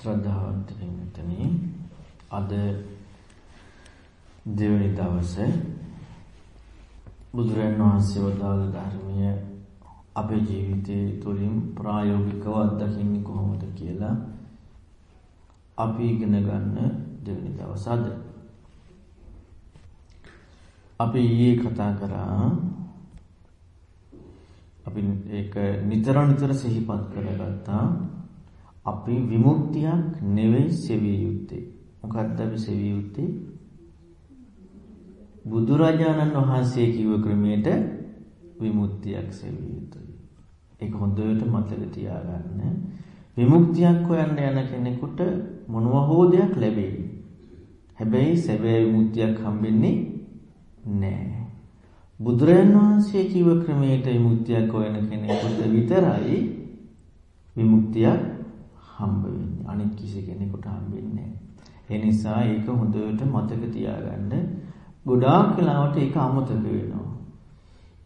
ශ්‍රද්ධාවන්ත පින්වත්නි අද දෙවනි දවසේ බුදුරන් වහන්සේ වදාළ ධර්මය අපේ ජීවිතයේ තුලින් ප්‍රායෝගිකව අත්දකින්නේ කොහොමද කියලා අපි ඉගෙන ගන්න දෙවනි දවස අද. අපි ඊයේ කතා කරා අපි ඒක නිතර නිතර සිහිපත් කරගත්තා අපි විමුක්තියක් නෙවෙයි සෙවිය යුත්තේ. මොකක්ද අපි සෙවිය යුත්තේ? බුදුරජාණන් වහන්සේ කිව්ව ක්‍රමයට විමුක්තියක් සෙවිය යුතුයි. ඒක හොඳට මතක තියාගන්න. විමුක්තියක් හොයන්න යන කෙනෙකුට මොනවා හෝ දෙයක් ලැබෙයි. හැබැයි සැබෑ විමුක්තියක් හම්බෙන්නේ නැහැ. බුදුරජාණන් වහන්සේ කිව්ව ක්‍රමයට විමුක්තියක් හොයන කෙනෙකුට විතරයි විමුක්තියක් හම්බ වෙන්නේ. අනිත් කිසි කෙනෙකුට හම්බෙන්නේ නැහැ. ඒ නිසා ඒක හොඳට මතක තියාගන්න. ගොඩාක් වෙලාවට ඒක අමතක වෙනවා.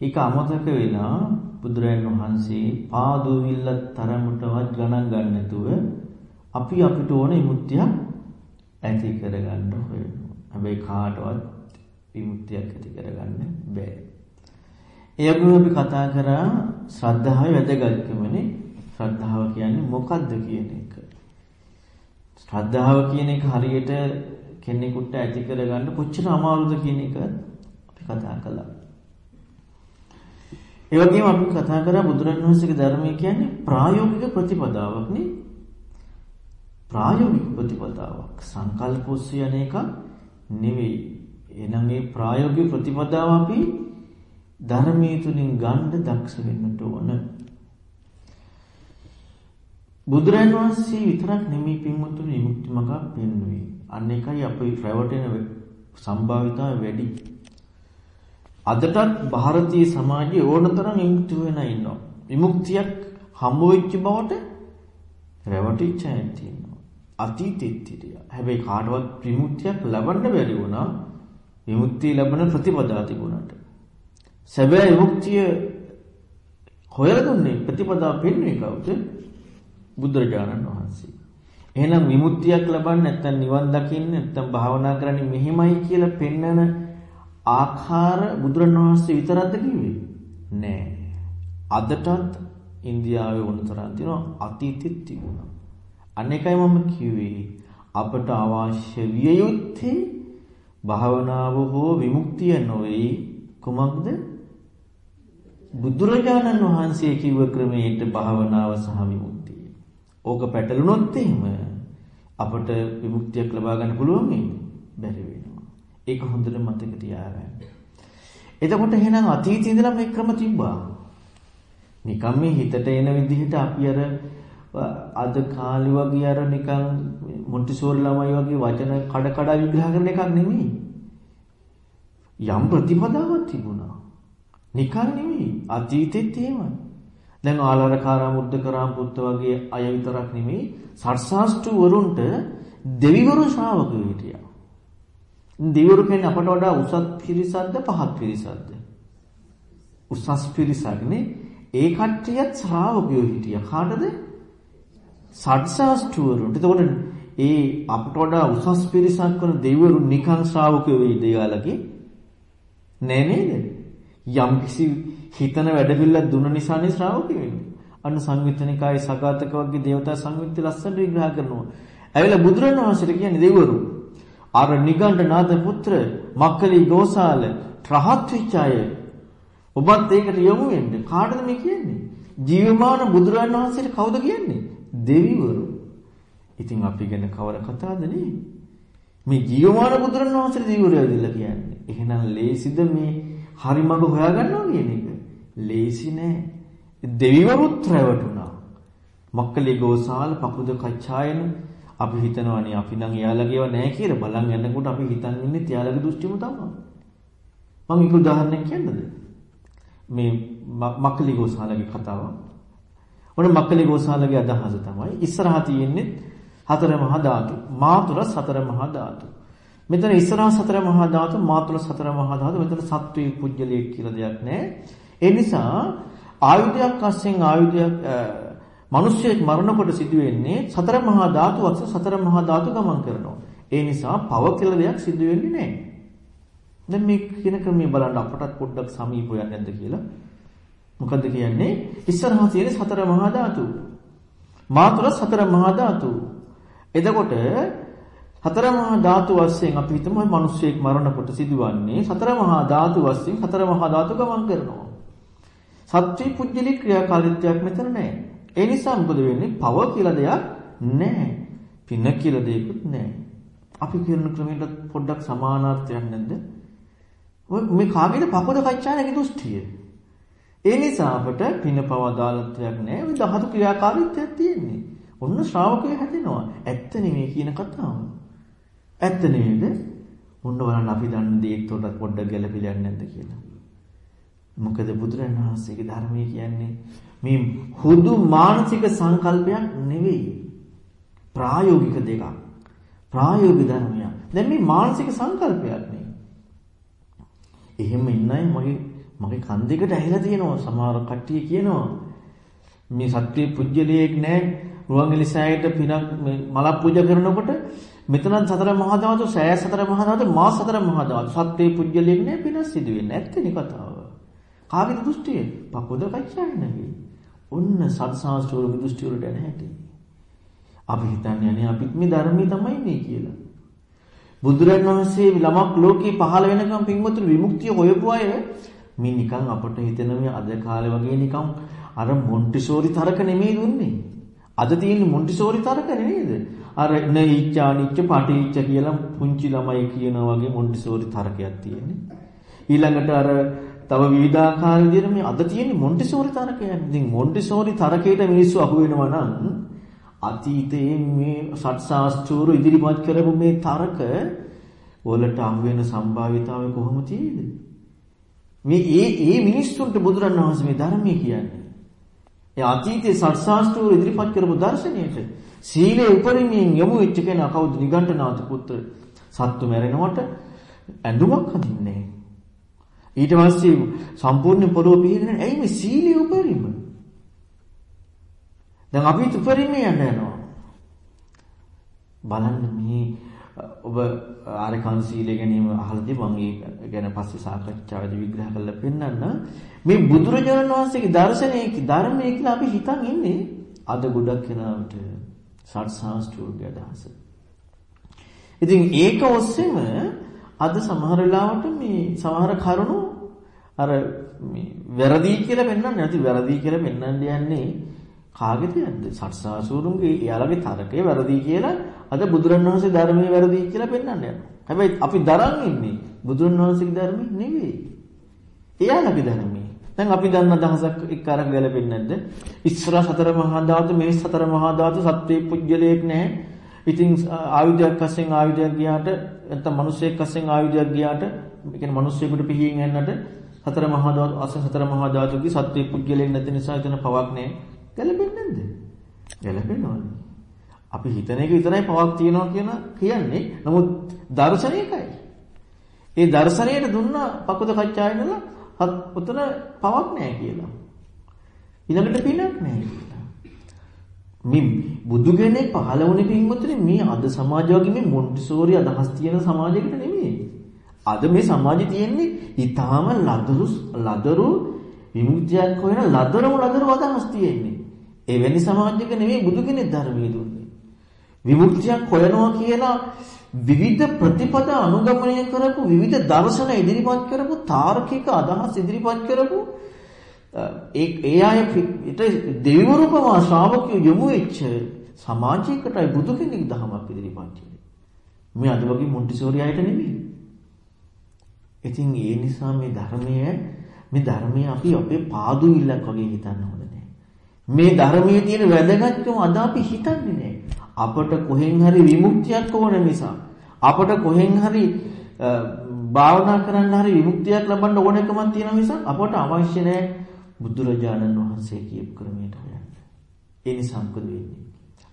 ඒක අමතක වෙලා බුදුරජාණන් වහන්සේ පාදුවිල්ල තරමටවත් ගණන් ගන්න නැතුව අපි අපිට ඕන විමුක්තියක් ඇති කරගන්න හොයනවා. හැබැයි කාටවත් විමුක්තියක් ඇති කරගන්න බෑ. ඒ වගේම අපි කතා කරා ශ්‍රද්ධාවේ වැදගත්කමනේ. ශ්‍රද්ධාව කියන්නේ මොකද්ද කියන එක. ශ්‍රද්ධාව කියන එක හරියට කෙනෙකුට ඇති කරගන්න කොච්චර අමාරුද කියන එක අපි කතා කළා. ඒ වගේම අපි කතා කරා බුදුරණවහන්සේගේ ධර්මය කියන්නේ ප්‍රායෝගික ප්‍රතිපදාවක් නේ. ප්‍රායෝගික ප්‍රතිපදාවක් සංකල්ප ඔස්සේ යන එක නෙවෙයි. එහෙනම් මේ ප්‍රායෝගික ප්‍රතිපදාව අපි ධර්මයේ තුලින් ගන්න දක්ෂ වෙන්නට ඕන. බුදුරන් වහන්සේ විතරක් නෙමෙයි පින්වතුනි විමුක්ති මඟ පෙන්වුවේ. අන්න එකයි අපේ රැවටෙන සම්භාවිතාව වැඩි. අදටත් ಭಾರತೀಯ සමාජයේ ඕනතරම් විමුක්ති වෙන ඉන්නවා. විමුක්තියක් හම්බ වෙච්ච බවට රැවටිච්ච අය තියෙනවා. අතීතෙත් හිටියා. හැබැයි කාටවත් විමුක්තියක් ලබන්න බැරි වුණා. විමුක්තිය ලැබෙන ප්‍රතිපදා තිබුණාට. සැබෑ විමුක්තිය හොයලා දුන්නේ ප්‍රතිපදා පෙන්වන්නේ කවුද? බුදුරජාණන් වහන්සේ. එහෙනම් විමුක්තියක් ලබන්න නැත්නම් නිවන් දකින්න නැත්නම් භාවනා කරන්නේ මෙහිමයි කියලා පෙන්වන ආකාර බුදුරණවහන්සේ විතරක්ද කිව්වේ? නෑ. අදටත් ඉන්දියාවේ වුණතරන් තියෙනවා අතීතෙත් තිබුණා. අනේකයි මම කිව්වේ අපට අවශ්‍ය විය යුත්තේ භාවනාව හෝ විමුක්තිය නොවේ කුමක්ද? බුදුරජාණන් වහන්සේ කිව්ව ක්‍රමයට භාවනාව සහ විමුක්තිය ඕක පැටලුනොත් එහෙම අපට විමුක්තියක් ලබා ගන්න පුළුවන් බැරි වෙනවා. ඒක හොඳට මතක තියාගන්න. එතකොට එහෙනම් අතීතයේ ඉඳලා මේ ක්‍රම තිබ්බා. නිකම් මේ හිතට එන විදිහට අපි අර අද කාලේ වගේ අර නිකන් මොන්ටිසෝරි ළමයි වගේ වචන කඩ කඩ විග්‍රහ කරන එකක් නෙමෙයි. යම් ප්‍රතිපදාවක් තිබුණා. නිකන් නෙමෙයි අතීතෙත් එහෙමයි. දැන් ආලාරකාරා මුද්දකරාම් පුත්ත වගේ අය විතරක් නෙමෙයි සර්සාස්තු වරුන්ට දෙවිවරු ශ්‍රාවකයෝ හිටියා. දෙවිවරු කියන්නේ අපට වඩා උසස් පිරිසක්ද පහත් පිරිසක්ද? උසස් පිරිසක්නේ. ඒ කට්ටියත් ශ්‍රාවකයෝ හිටියා. කාටද? සර්සාස්තු වරුන්ට. එතකොට ඒ අපට වඩා උසස් පිරිසක් වන දෙවිවරු නිකන් ශ්‍රාවකයෝ වෙයිද යාලගේ? නෑ නේද? යම් කිසි හිතන වැඩපිළිවෙල දුන්න නිසානේ ශ්‍රාවකෙ වෙන්නේ. අන්න සංවිතනිකායේ සගතක වගේ දේවතා සංවිත්ති ලස්සනට විග්‍රහ කරනවා. ඇවිල්ලා බුදුරණවහන්සේට කියන්නේ දෙවිවරු අර නිගණ්ඨ නාද පුත්‍ර මක්කලි ගෝසාල රහත් විචය ඔබත් ඒකට යොමු වෙන්න. කාටද මේ කියන්නේ? ජීවමාන බුදුරණන් වහන්සේට කවුද කියන්නේ? දෙවිවරු. ඉතින් අපි ගැන කවර කතාවද නේ? මේ ජීවමාන බුදුරණන් වහන්සේට දෙවිවරු ඇවිල්ලා කියන්නේ. එහෙනම් ලේසිද මේ හරි මඟ හොයාගන්නවා කියන එක? ලේසි නෑ. දෙවිවරුත් රැවටුණා. මක්කලි ගෝසාල පකුද කච්චායන අපි හිතනවානේ අපි නම් එයාලගේව නැහැ කියලා බලන් යනකොට අපි හිතන් ඉන්නේ එයාලගේ දෘෂ්ටිම තමයි. මම ඒක උදාහරණයක් කියන්නද? මේ මක්කලි ගෝසාලගේ කතාව. ඔන්න මක්කලි ගෝසාලගේ අදහස තමයි ඉස්සරහා තියෙන්නේ හතර මහා ධාතු. මාතුර සතර මහා ධාතු. මෙතන ඉස්සරහා සතර මහා ධාතු මාතුල සතර මහා ධාතු මෙතන සත්වයේ පුජ්‍යලියක් කියලා දෙයක් නැහැ. ඒ නිසා ආයුධයක් අස්සෙන් ආයුධයක් මිනිස්සෙක් මරනකොට සිදුවෙන්නේ සතර මහා ධාතු අස්ස සතර මහා ධාතු ගමන් කරනවා. ඒ නිසා පව කියලා දෙයක් සිදු වෙන්නේ නැහැ. දැන් මේ කියන ක්‍රමයේ බලන්න අපටත් පොඩ්ඩක් සමීප වෙන්නේ නැද්ද කියලා. මොකද්ද කියන්නේ? ඉස්සරහා තියෙන සතර මහා ධාතු. මාතුල සතර මහා ධාතු. එතකොට සතර මහා ධාතු වශයෙන් අපි හිතමු මිනිස්සෙක් මරණකොට සිදුවන්නේ සතර මහා ධාතු වශයෙන් සතර මහා ධාතු ගමන් කරනවා. සත්‍ය පුජ්‍යලි ක්‍රියාකාරීත්වයක් මෙතන නැහැ. ඒ නිසා මොකද වෙන්නේ? පව කියලා දෙයක් නැහැ. පින කියලා දෙයක්වත් නැහැ. අපි කියන ක්‍රමයට පොඩ්ඩක් සමානාර්ථයක් නැද්ද? ඔය මේ කාගේද පපද කච්චානගේ දෘෂ්ටිය. ඒ නිසා අපට පින පව අදාළත්වයක් නැහැ. ඔය ධාතු ක්‍රියාකාරීත්වයක් තියෙන්නේ. ඔන්න ශ්‍රාවකය හැදෙනවා. ඇත්ත නෙමෙයි කියන කතාව. ඇත්ත නේද? ඔන්න බලන්න අපි දන්න දේත් උඩ පොඩ්ඩක් ගැළපෙලා නැද්ද කියලා. මොකද බුදුරණන් වහන්සේගේ ධර්මයේ කියන්නේ මේ හුදු මානසික සංකල්පයක් නෙවෙයි. ප්‍රායෝගික දෙකක්. ප්‍රායෝගික ධර්මයක්. දැන් මේ මානසික සංකල්පයක් නේ. එහෙම ඉන්නයි මගේ මගේ කන් දෙකට ඇහිලා තියෙනවා සමහර කට්ටිය කියනවා මේ සත්‍ය පුජ්‍යලයක් නැහැ රුවන්වැලි සෑයට පිනක් මලක් පූජා කරනකොට මෙතනත් සතර මහා ධාතු, සෑ සතර මහා ධාතු, මා සතර මහා ධාතු. සත්‍යේ පුජ්‍යලෙක් නෑ පිනස් සිදු වෙන්නේ නැත්තේ කතාව. කාගේද දෘෂ්ටිය? පපොද කච්චාන්නේ. ඔන්න සත්සාස්ත්‍රෝගේ දෘෂ්ටි වලට නැහැටි. අපි හිතන්නේ අනේ අපිත් මේ ධර්මයේ තමයි මේ කියලා. බුදුරන් වහන්සේ ළමක් ලෝකේ පහළ වෙනකම් පින්වතුන් විමුක්තිය හොයපු අය මේ නිකන් අපට හිතෙන මේ අද කාලේ වගේ නිකන් අර මොන්ටිසෝරි තරක නෙමෙයි දුන්නේ. අද තියෙන මොන්ටිසෝරි තරක නේද? අර නීච්චා නිච්ච පටිච්ච කියලා පුංචි ළමයි කියනා වගේ මොන්ටිසෝරි තරකයක් තියෙන්නේ. ඊළඟට අර තව විවිධාකාර විදිහට මේ අද තියෙන්නේ මොන්ටිසෝරි තරකයක්. ඉතින් මොන්ටිසෝරි තරකයට මිනිස්සු අහු වෙනවා නම් අතීතයේ මේ සත්‍ශාස්ත්‍රූරු ඉදිරිපත් කරපු මේ තරක වලට අහු වෙන සම්භාවිතාවය කොහොම තියෙද? මේ ඒ ඒ මිනිස්සුන්ට බුදුරණවහන්සේ මේ ධර්මයේ කියන්නේ. ඒ අතීතයේ සත්‍ශාස්ත්‍රූරු ඉදිරිපත් කරපු දර්ශනයට සීලේ උපරිමයෙන් යොමු වෙච්ච කෙනා කවුද? නිගණ්ඨනාථ පුත්‍ර. සත්තු මැරෙනකොට ඇඳුමක් හදින්නේ ඊට පස්සේ සම්පූර්ණ පොළොව පිහිනන ඇයි මේ සීලේ උපරිම? දැන් අපි උපරිමේ යන්න යනවා. බලන්න මේ ඔබ ආරකන් සීලය ගැනීම අහලාදී මම ඒ ගැන පස්සේ සාකච්ඡාවේදී විග්‍රහ කරලා පෙන්නන්න මේ බුදුරජාණන් වහන්සේගේ දර්ශනයේ ධර්මයේ කියලා අපි හිතන් ඉන්නේ අද ගොඩක් කෙනාට සත්‍සාස්ත්‍රෝගේ අදහස. ඉතින් ඒක ඔස්සේම අද සමහර වෙලාවට මේ සමහර කරුණු අර මේ වැරදි කියලා පෙන්වන්නේ නැති වැරදි කියලා පෙන්වන්න යන්නේ කාගේද යද්ද සත්‍සාසුරුන්ගේ එයාලගේ තරකේ වැරදි කියලා අද බුදුරණවහන්සේ ධර්මයේ වැරදි කියලා පෙන්වන්න යනවා. හැබැයි අපි දරන් ඉන්නේ බුදුරණවහන්සේගේ ධර්මයේ නෙවෙයි. එයාලගේ ධර්මයේ. දැන් අපි දන්න අදහසක් එක්ක අරන් ගැලපෙන්නේ නැද්ද? ඉස්සර සතර මහා ධාතු මේ සතර මහා ධාතු සත්වේ පුජ්‍යලයක් නැහැ. ඉතින් ආයුධයක් වශයෙන් ආයුධයක් ගියාට නැත්නම් මිනිස්සෙක් වශයෙන් ආයුධයක් ගියාට ඒ කියන්නේ මිනිස්සෙකුට පිහින් යන්නට සතර මහා ධාතු අස සතර මහා ධාතුගේ සත්වේ පුජ්‍යලයක් නැති නිසා එතන පවක් නැහැ. ගැලපෙන්නේ නැද්ද? ගැලපෙනවනේ. අපි හිතන එක විතරයි පවක් තියනවා කියන කියන්නේ. නමුත් දර්ශනය එකයි. ඒ දර්ශනයට දුන්න පකුද කච්චායනලා ඔතන පවක් නැහැ කියලා. ඊළඟට පිනක් නැහැ කියලා. මේ බුදු කෙනෙක් පහළ වුණේ පින්වතුනි මේ අද සමාජ වගේ මේ මොන්ටිසෝරි අදහස් තියෙන සමාජයකට නෙමෙයි. අද මේ සමාජය තියෙන්නේ ඊටාම ලදරු ලදරු විමුක්තියක් හොයන ලදරම ලදරු අදහස් තියෙන්නේ. එවැනි සමාජයක නෙමෙයි බුදු කෙනෙක් ධර්මයේ දුන්නේ. විමුක්තියක් හොයනවා කියලා විවිධ ප්‍රතිපදා අනුගමනය කරපු විවිධ දර්ශන ඉදිරිපත් කරපු තාර්කික අදහස් ඉදිරිපත් කරපු ඒ ඒ අය ඊට දෙවිවරුපම ශ්‍රාවකයෝ යොමු වෙච්ච සමාජයකටයි බුදු කෙනෙක් දහමක් ඉදිරිපත් කළේ. මේ අද වගේ මොන්ටිසෝරි අයට නෙමෙයි. ඉතින් ඒ නිසා මේ ධර්මය මේ ධර්මය අපි අපේ පාදු ඉල්ලක් වගේ හිතන්න හොඳ නෑ. මේ ධර්මයේ තියෙන වැදගත්කම අද අපි හිතන්නේ නැහැ. අපට කොහෙන් හරි විමුක්තියක් ඕන නිසා අපට කොහෙන් හරි භාවනා කරන්න හරි විමුක්තියක් ලබන්න ඕන එකමක් තියෙන නිසා අපට අවශ්‍ය නැහැ බුදුරජාණන් වහන්සේ කියපු ක්‍රමයට යන්න. ඒ නිසා මොකද වෙන්නේ?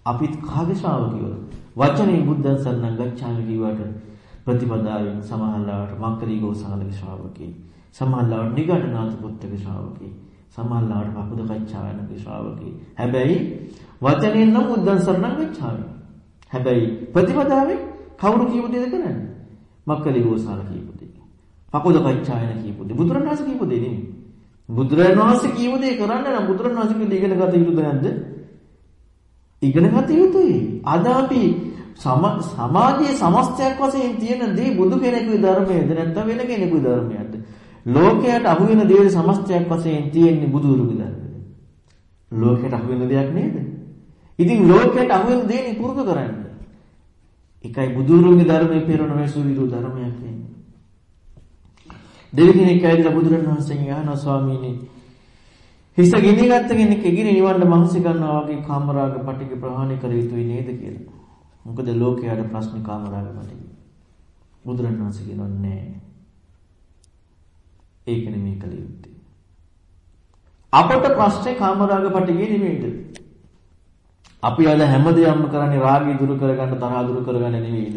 අපිත් කාගේ ශ්‍රාවකයෝද? වචනේ බුද්ධං සරණං ගච්ඡාමි කියවට ප්‍රතිපදාවෙන් සමහරලාට මක්කරී ගෝසාලගේ ශ්‍රාවකේ. සමහරලාට නිගණ්ඨනාථ පුත්තගේ ශ්‍රාවකේ. සමහරලාට පපුද කච්චායනගේ ශ්‍රාවකේ. හැබැයි වචනෙන් නම් බුද්ධං සරණං ගච්ඡාමි. හැබැයි ප්‍රතිපදාවෙන් කවුරු කියපු දේද කරන්නේ? මක්කරී ගෝසාල කියපු දේ. පපුද කච්චායන කියපු දේ. බුදුරණවහන්සේ කියපු දේ නෙමෙයි. බුදුරණවහන්සේ කියපු දේ කරන්න නම් බුදුරණවහන්සේ කිව්ව ඉගෙන ගත යුතුද නැද්ද? ඉගෙන ගත යුතුයි. අද අපි සමාජයේ සමස්තයක් වශයෙන් තියෙන දේ බුදු කෙනෙකුගේ ධර්මයේද නැත්නම් වෙන කෙනෙකුගේ ධර්මයක්ද? ලෝකයට අහු වෙන දේ සමස්තයක් වශයෙන් තියෙන්නේ බුදුරුගේ ධර්මයේද? ලෝකයට අහු වෙන දෙයක් නේද? ඉතින් ලෝකයට අහු වෙන දේ පුරුදු කරන්න. එකයි බුදුරුගේ ධර්මයේ පෙරණ මේ සුවිරු ධර්මයක් වෙන්නේ. දෙවිදිනෙක් ඇවිල්ලා බුදුරණවහන්සේගෙන් අහනවා ස්වාමීනි හිස ගිනිගත්ත කෙනෙක් එගිරි නිවන්න මහන්සි ගන්නවා වගේ කාමරාග පටික ප්‍රහාණය කර යුතුයි නේද කියලා. මොකද ලෝකයට ප්‍රශ්න කාමරාග මතයි. බුදුරණවහන්සේ කියනවා නෑ. ඒක නෙමෙයි කල යුත්තේ. අපට ප්‍රශ්නේ කාමරාග පටිගේ නෙමෙයිද? අපි අද හැමදේම කරන්නේ රාගය දුරු කරගන්න තරහ දුරු කරගන්න නෙමෙයිද?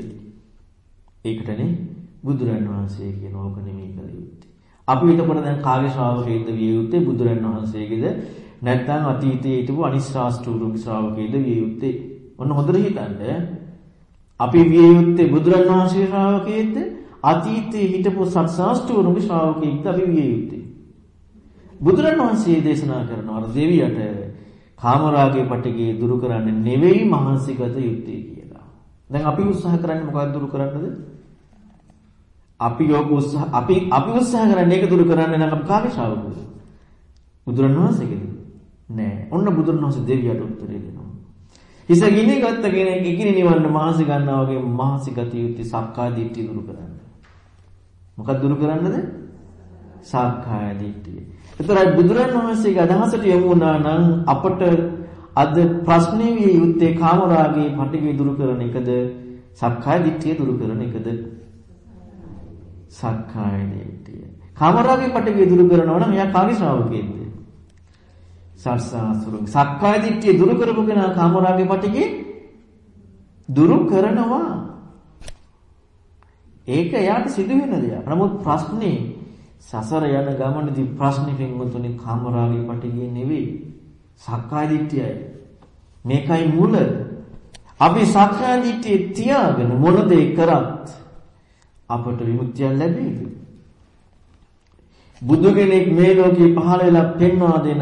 ඒකටනේ බුදුරණවහන්සේ කියන ඕක නෙමෙයි කල යුත්තේ. අපි එතකොට දැන් කාගේ ශ්‍රාවකයෙක්ද විය යුත්තේ බුදුරණවහන්සේගේද නැත්නම් අතීතයේ හිටපු අනිශ්‍රාස්ත්‍රුගේ ශ්‍රාවකයෙක්ද විය යුත්තේ? ඔන්න හොඳට හිතන්න. අපි විය යුත්තේ බුදුරන් වහන්සේ ශ්‍රාවකයෙක්ද? අතීතයේ හිටපු සත්‍සාස්තුවරුගේ ශ්‍රාවකයෙක්ද අපි විය යුත්තේ? බුදුරන් වහන්සේ දේශනා කරනවා දෙවියට කාමරාගයේ පටිගේ දුරු කරන්න නෙවෙයි මහන්සිගත යුත්තේ කියලා. දැන් අපි උත්සාහ කරන්නේ මොකක්ද දුරු කරන්නද? අපි යෝග උත්සාහ අපි අපි උත්සාහ කරන්නේ ඒක දුරු කරන්න නම් අපි කාගේ ශ්‍රාවකද? බුදුරණවහන්සේගේද? නෑ. ඔන්න බුදුරණවහන්සේ දෙවියට උත්තරේ දෙනවා. හිස ගිනි ගත්ත කෙනෙක් ඉකිනි නිවන්න මහසි ගන්නවා වගේ මහසි ගතිය යුත්තේ සක්කාය දිට්ඨිය දුරු කරන්න. මොකක්ද දුරු කරන්නද? සක්කාය දිට්ඨිය. ඒතරයි බුදුරන් වහන්සේගේ අදහසට යමු වුණා නම් අපට අද ප්‍රශ්නේ විය යුත්තේ කාමරාගේ පටිඝය දුරු කරන එකද සක්කාය දිට්ඨිය දුරු කරන එකද? සක්කාය දිට්ඨිය. කාමරාගේ පටිඝය දුරු කරනවා නම් එයා කාගේ ශ්‍රාවකයෙක්ද? සර්සාසුරුගේ සක්කාය දිට්ඨිය දුරු කරපු කෙනා කාමරාගේ පිටිගේ දුරු කරනවා. ඒක එයාට සිදු වෙන දෙයක්. නමුත් ප්‍රශ්නේ සසර යන ගමනේදී ප්‍රශ්නේ පින්වතුනි කාමරාගේ පිටිගේ නෙවෙයි. සක්කාය දිට්ඨියයි. මේකයි මුල. අපි සක්කාය දිට්ඨිය තියාගෙන මොන දේ කරත් අපට විමුක්තිය ලැබෙයි. බුදු කෙනෙක් මේ ලෝකේ පහළ වෙලා පෙන්වා දෙන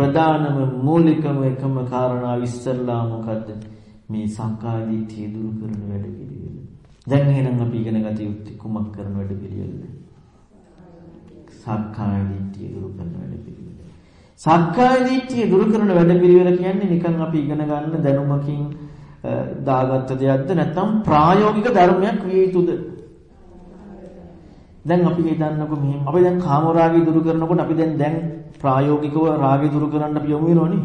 ප්‍රධානම මූලිකම එකම කාරණා ඉස්සල්ලා මොකද්ද? මේ සංකාය දිට්ඨිය දුරු කරන වැඩ පිළිවෙල. දැන් එහෙනම් අපි ඉගෙන ගත යුත්තේ කුමක් කරන වැඩ පිළිවෙලද? සක්කාය දිට්ඨිය දුරු කරන වැඩ පිළිවෙල. සක්කාය දිට්ඨිය දුරු කරන වැඩ පිළිවෙල කියන්නේ නිකන් අපි ඉගෙන ගන්න දැනුමකින් දාගත්ත දෙයක්ද නැත්නම් ප්‍රායෝගික ධර්මයක් විය යුතුද? දැන් අපි හිතන්නකො මෙහෙම අපි දැන් කාමරාගය දුරු කරනකොට අපි දැන් දැන් ප්‍රායෝගිකව රාගය දුරු කරන්න අපි යොමු වෙනවනේ.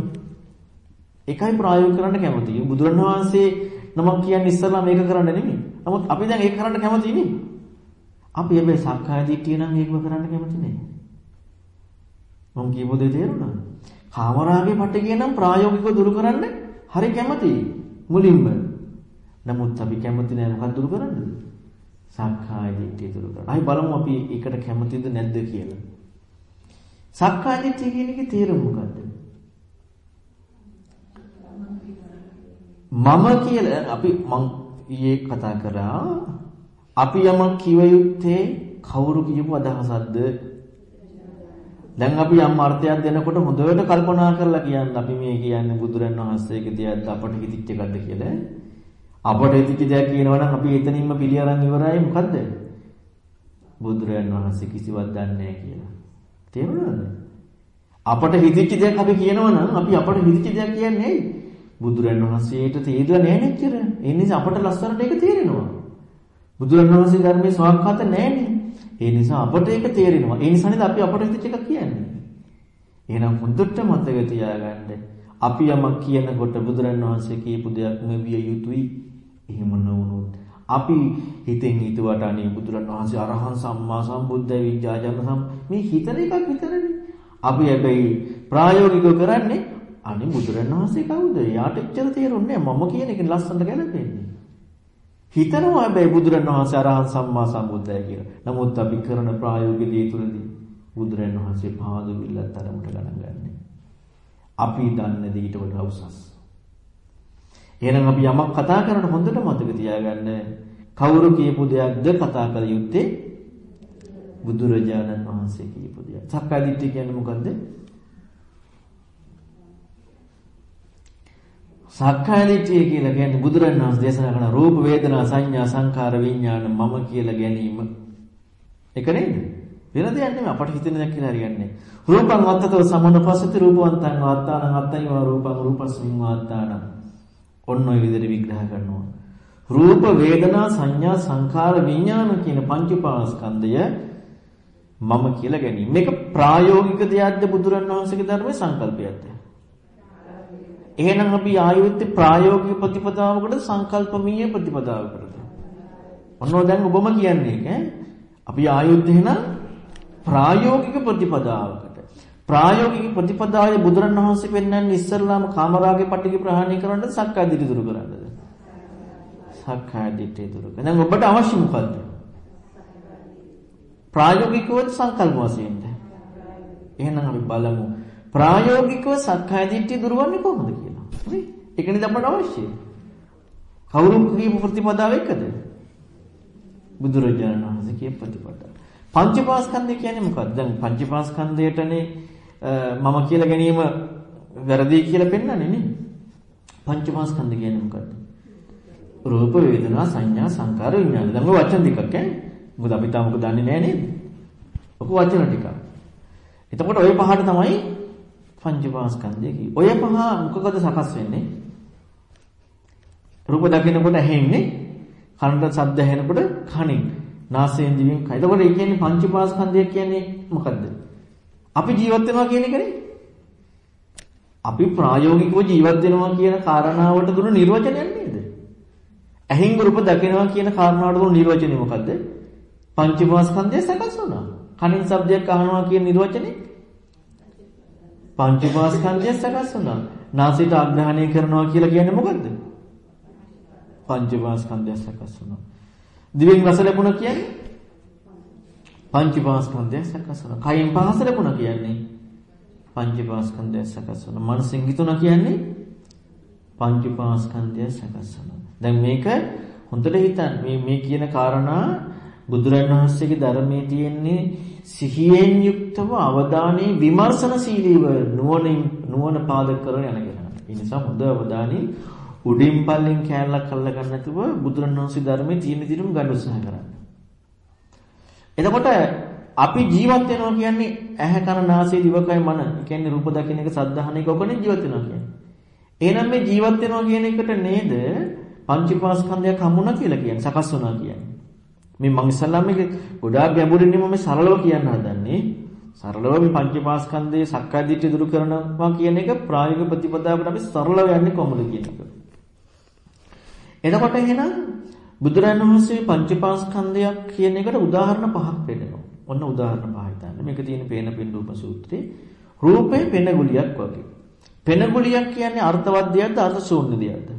ඒකයි ප්‍රායෝගික කරන්න කැමති. බුදුරණවහන්සේ නමක් කියන්නේ ඉස්සලා මේක කරන්න නෙමෙයි. නමුත් අපි දැන් ඒක කරන්න කැමති නේ. අපි හැබැයි සක්කාය දිට්ඨිය නම් ඒකම කරන්න කැමති නෑ. මම කියපු දේ තේරුණාද? කාමරාගේ පටේ නම් ප්‍රායෝගිකව දුරු කරන්න හරි කැමතියි මුලින්ම. නමුත් අපි කැමති නෑ මොකක්ද දුරු කරන්නද? සක්කාය දිට්ඨිය දුරු කරන්න. අයි බලමු අපි ඒකට කැමතිද නැද්ද කියලා. සක්කාය දිට්ඨිය කියන එකේ තේරුම මොකද්ද? මම කියලා අපි මං ඊයේ කතා කරා අපි යමක් කිව යුත්තේ කවුරු කියපු අදහසක්ද? දැන් අපි යම් අර්ථයක් දෙනකොට හොඳට කල්පනා කරලා කියන්න අපි මේ කියන්නේ බුදුරන් වහන්සේගේ දෙයක්ද අපට හිතිච්ච එකක්ද කියලා. අපට හිතිච්ච දෙයක් කියනවා නම් අපි එතනින්ම පිළි අරන් ඉවරයි මොකද්ද? බුදුරන් වහන්සේ කිසිවක් දන්නේ නැහැ කියලා. තේරුණාද? අපට හිතිච්ච දෙයක් අපි කියනවා නම් අපි අපට හිතිච්ච දෙයක් කියන්නේ ඇයි? බුදුරන් වහන්සේට තේරෙලා නැහැ නෙච්චර. ඒ නිසා අපට ලස්සනට ඒක තේරෙනවා. බුදුරන් වහන්සේ ධර්මයේ ස්වාක්ඛාත නැහැනේ. ඒ නිසා අපට ඒක තේරෙනවා. ඒ නිසා නේද අපි අපට හිතිච්ච එකක් කියන්නේ. එහෙනම් හොඳට මතක තියාගන්න අපි යමක් කියනකොට බුදුරන් වහන්සේ කියපු දෙයක් මෙවිය යුතුයි. එහෙම නොවුනොත් අපි හිතෙන් හිතුවට අනේ බුදුරන් වහන්සේ අරහන් සම්මා සම්බුද්ධ විඥාජන සම් මේ හිතන එකක් විතරනේ. අපි හැබැයි ප්‍රායෝගිකව කරන්නේ අනේ බුදුරන් වහන්සේ කවුද? යාට එච්චර තේරුන්නේ මම කියන එක ලස්සනට ගැලපෙන්නේ. හිතනවා හැබැයි බුදුරන් වහන්සේ අරහන් සම්මා සම්බුද්ධය කියලා. නමුත් අපි කරන ප්‍රායෝගික දේ තුලදී බුදුරන් වහන්සේ පාද විල්ලත් තරමට ගණන් ගන්නෑ. අපි දන්න දෙයට වඩා උසස්. එහෙනම් අපි යමක් කතා කරන හොඳට මතක තියාගන්න කවුරු කියපු දෙයක්ද කතා කළ යුත්තේ බුදුරජාණන් වහන්සේ කියපු දෙයක්. සක්කාය දිට්ඨිය කියන්නේ මොකද්ද? සක්කාය දිට්ඨිය කියලා කියන්නේ බුදුරජාණන් වහන්සේ දේශනා කරන රූප වේදනා සංඥා සංකාර විඥාන මම කියලා ගැනීම. ඒක නේද? වෙන දෙයක් නෙමෙයි අපට හිතෙන දෙයක් කියලා හරියන්නේ. රූපං වත්තතෝ සමනපස්සති රූපවන්තං වාත්තානං අත්තයි වා රූපං රූපස්මින් වාත්තානං. ඔන්න ඔය විදිහට විග්‍රහ කරනවා. රූප වේදනා සංඥා සංකාර විඥාන කියන පංච පාස්කන්ධය මම කියලා ගැනීම. මේක ප්‍රායෝගික දෙයක්ද බුදුරණවහන්සේගේ ධර්මයේ සංකල්පයක්ද? එහෙනම් අපි ආයුත්තේ ප්‍රායෝගික ප්‍රතිපදාවකට සංකල්පමීය ප්‍රතිපදාවකටද? ඔන්න දැන් ඔබම කියන්නේ ඈ. අපි ආයුත්තේ එහෙනම් ප්‍රායෝගික ප්‍රතිපදාවකට. ප්‍රායෝගික ප්‍රතිපදාවේ බුදුරණවහන්සේ පෙන්වන්නේ ඉස්සල්ලාම කාමරාගේ පටිඝ ප්‍රහාණය කරන්නද සක්කාය දිට්ඨිය දුරු කරන්නද? සක්කාය දිට්ඨිය දුරු කරන්න. දැන් ඔබට අවශ්‍ය මොකද්ද? ප්‍රායෝගිකව සංකල්ප වශයෙන්ද? එහෙනම් අපි බලමු ප්‍රායෝගිකව සක්කාය දිට්ඨිය දුරවන්නේ කොහොමද කියලා. හරි? ඒක නේද අපට අවශ්‍ය. කවුරු කියපු ප්‍රතිපදාව එකද? බුදුරජාණන් වහන්සේ කියපු ප්‍රතිපදාව. පංචපාස්කන්ධය කියන්නේ මොකක්ද? දැන් පංචපාස්කන්ධයටනේ මම කියලා ගැනීම වැරදි කියලා පෙන්වන්නේ නේ. පංචපාස්කන්ධය කියන්නේ මොකක්ද? රූප වේදනා සංඥා සංකාර විඥාන. දැන් ඔය වචන ටිකක් ඈ. මොකද අපි තාම මොකද දන්නේ නැහැ නේද? ඔක වචන ටික. එතකොට ওই පහට තමයි පංචපාස්කන්ධය කිව්වේ. ඔය පහ මොකකද සකස් වෙන්නේ? රූප දකිනකොට ඇහෙන්නේ, කනට ශබ්ද ඇහෙනකොට කනින්, නාසයෙන් දිවෙන් කය. එතකොට ඒ කියන්නේ පංචපාස්කන්ධය කියන්නේ මොකද්ද? අපි ජීවත් වෙනවා කියන එකනේ. අපි ප්‍රායෝගිකව ජීවත් වෙනවා කියන කාරණාවට දුන්න නිර්වචනයක් නේද? ඇහින් රූප දකිනවා කියන කාරණාවට දුන්න නිර්වචනය මොකද්ද? පංචපාස්කන්ධය සකස් වුණා. කනින් ශබ්දයක් අහනවා කියන නිර්වචනේ පංචපාස්කන්ධය සකස් වුණා. නාසයට ආග්‍රහණය කරනවා කියලා කියන්නේ මොකද්ද? පංචපාස්කන්ධය සකස් වුණා. දිවෙන් රස ලැබුණා කියන්නේ පංචපාස්කන්ධය සකස් වුණා. කයෙන් පහස ලැබුණා කියන්නේ පංචපාස්කන්ධය සකස් වුණා. මනසෙන් හිතුණා කියන්නේ පංචපාස්කන්ධය සකස් වුණා. දැන් මේක හොඳට හිතන්න මේ මේ කියන කාරණා බුදුරන් වහන්සේගේ ධර්මයේ තියෙන්නේ සිහියෙන් යුක්තව අවධානයේ විමර්ශනශීලීව නුවණින් නුවණ පාදක කරගෙන යන කෙනා. ඒ නිසා හොඳ අවධානයේ උඩින් පල්ලෙන් කෑල්ලක් අල්ල ගන්න නැතුව බුදුරන් වහන්සේ ධර්මයේ තියෙන දිනුම් ගන්න උත්සාහ කරන්න. එතකොට අපි ජීවත් වෙනවා කියන්නේ ඇහැ කන නාසය දිවකය මන. ඒ කියන්නේ රූප දකින්න එක සද්ධාහන එක ඔකනේ ජීවත් වෙනවා කියන්නේ. එහෙනම් මේ ජීවත් වෙනවා කියන එකට නේද පංචපාස්කන්ධයක් හම්බුණා කියලා කියන්නේ සකස් වුණා කියන්නේ. මේ මම ඉස්සල්ලාම මේක ගොඩාක් ගැඹුරින් මම සරලව කියන්න හදන්නේ. සරලව මේ පංචපාස්කන්ධයේ සක්කාය දිට්ඨිය දුරු කරනවා කියන එක ප්‍රායෝගික ප්‍රතිපදාවකට අපි සරලව යන්නේ කොහොමද කියන එක. එතකොට එහෙනම් බුදුරජාණන් වහන්සේ පංචපාස්කන්ධයක් කියන එකට උදාහරණ පහක් දෙනවා. ඔන්න උදාහරණ පහ හිතන්න. මේක තියෙන පේන පින්ඩූප සූත්‍රයේ රූපේ පෙන ගුලියක් වගේ. පෙන ගුලියක් කියන්නේ අර්ථවත් දෙයක්ද අර්ථ ශූන්‍ය දෙයක්ද?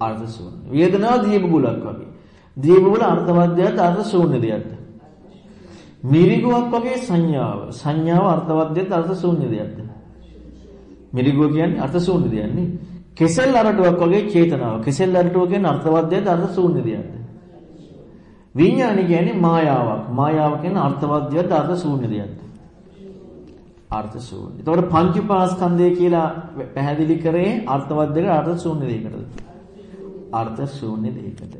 අර්ථ ශූන්‍ය. වේදනාව දීප ගුලක් වගේ. දීප ගුල අර්ථවත් දෙයක්ද අර්ථ ශූන්‍ය දෙයක්ද? මිරිගුවක් වගේ සංඥාව. සංඥාව අර්ථවත් දෙයක්ද අර්ථ ශූන්‍ය දෙයක්ද? මිරිගුව කියන්නේ අර්ථ ශූන්‍ය දෙයක් නේ. කෙසෙල් අරටුවක් වගේ චේතනාව. කෙසෙල් අරටුව කියන්නේ අර්ථවත් දෙයක්ද අර්ථ ශූන්‍ය දෙයක්ද? විඥානය කියන්නේ මායාවක්. මායාව කියන්නේ අර්ථවත් දෙයක්ද අර්ථ ශූන්‍ය දෙයක්ද? අර්ථ ශූන්‍ය. ඒතකොට පංචපාස්කන්ධය කියලා පැහැදිලි කරේ අර්ථවත් දෙක අර්ථ ශූන්‍ය දෙයකටද? අර්ථ ශූන්‍ය දෙයකට.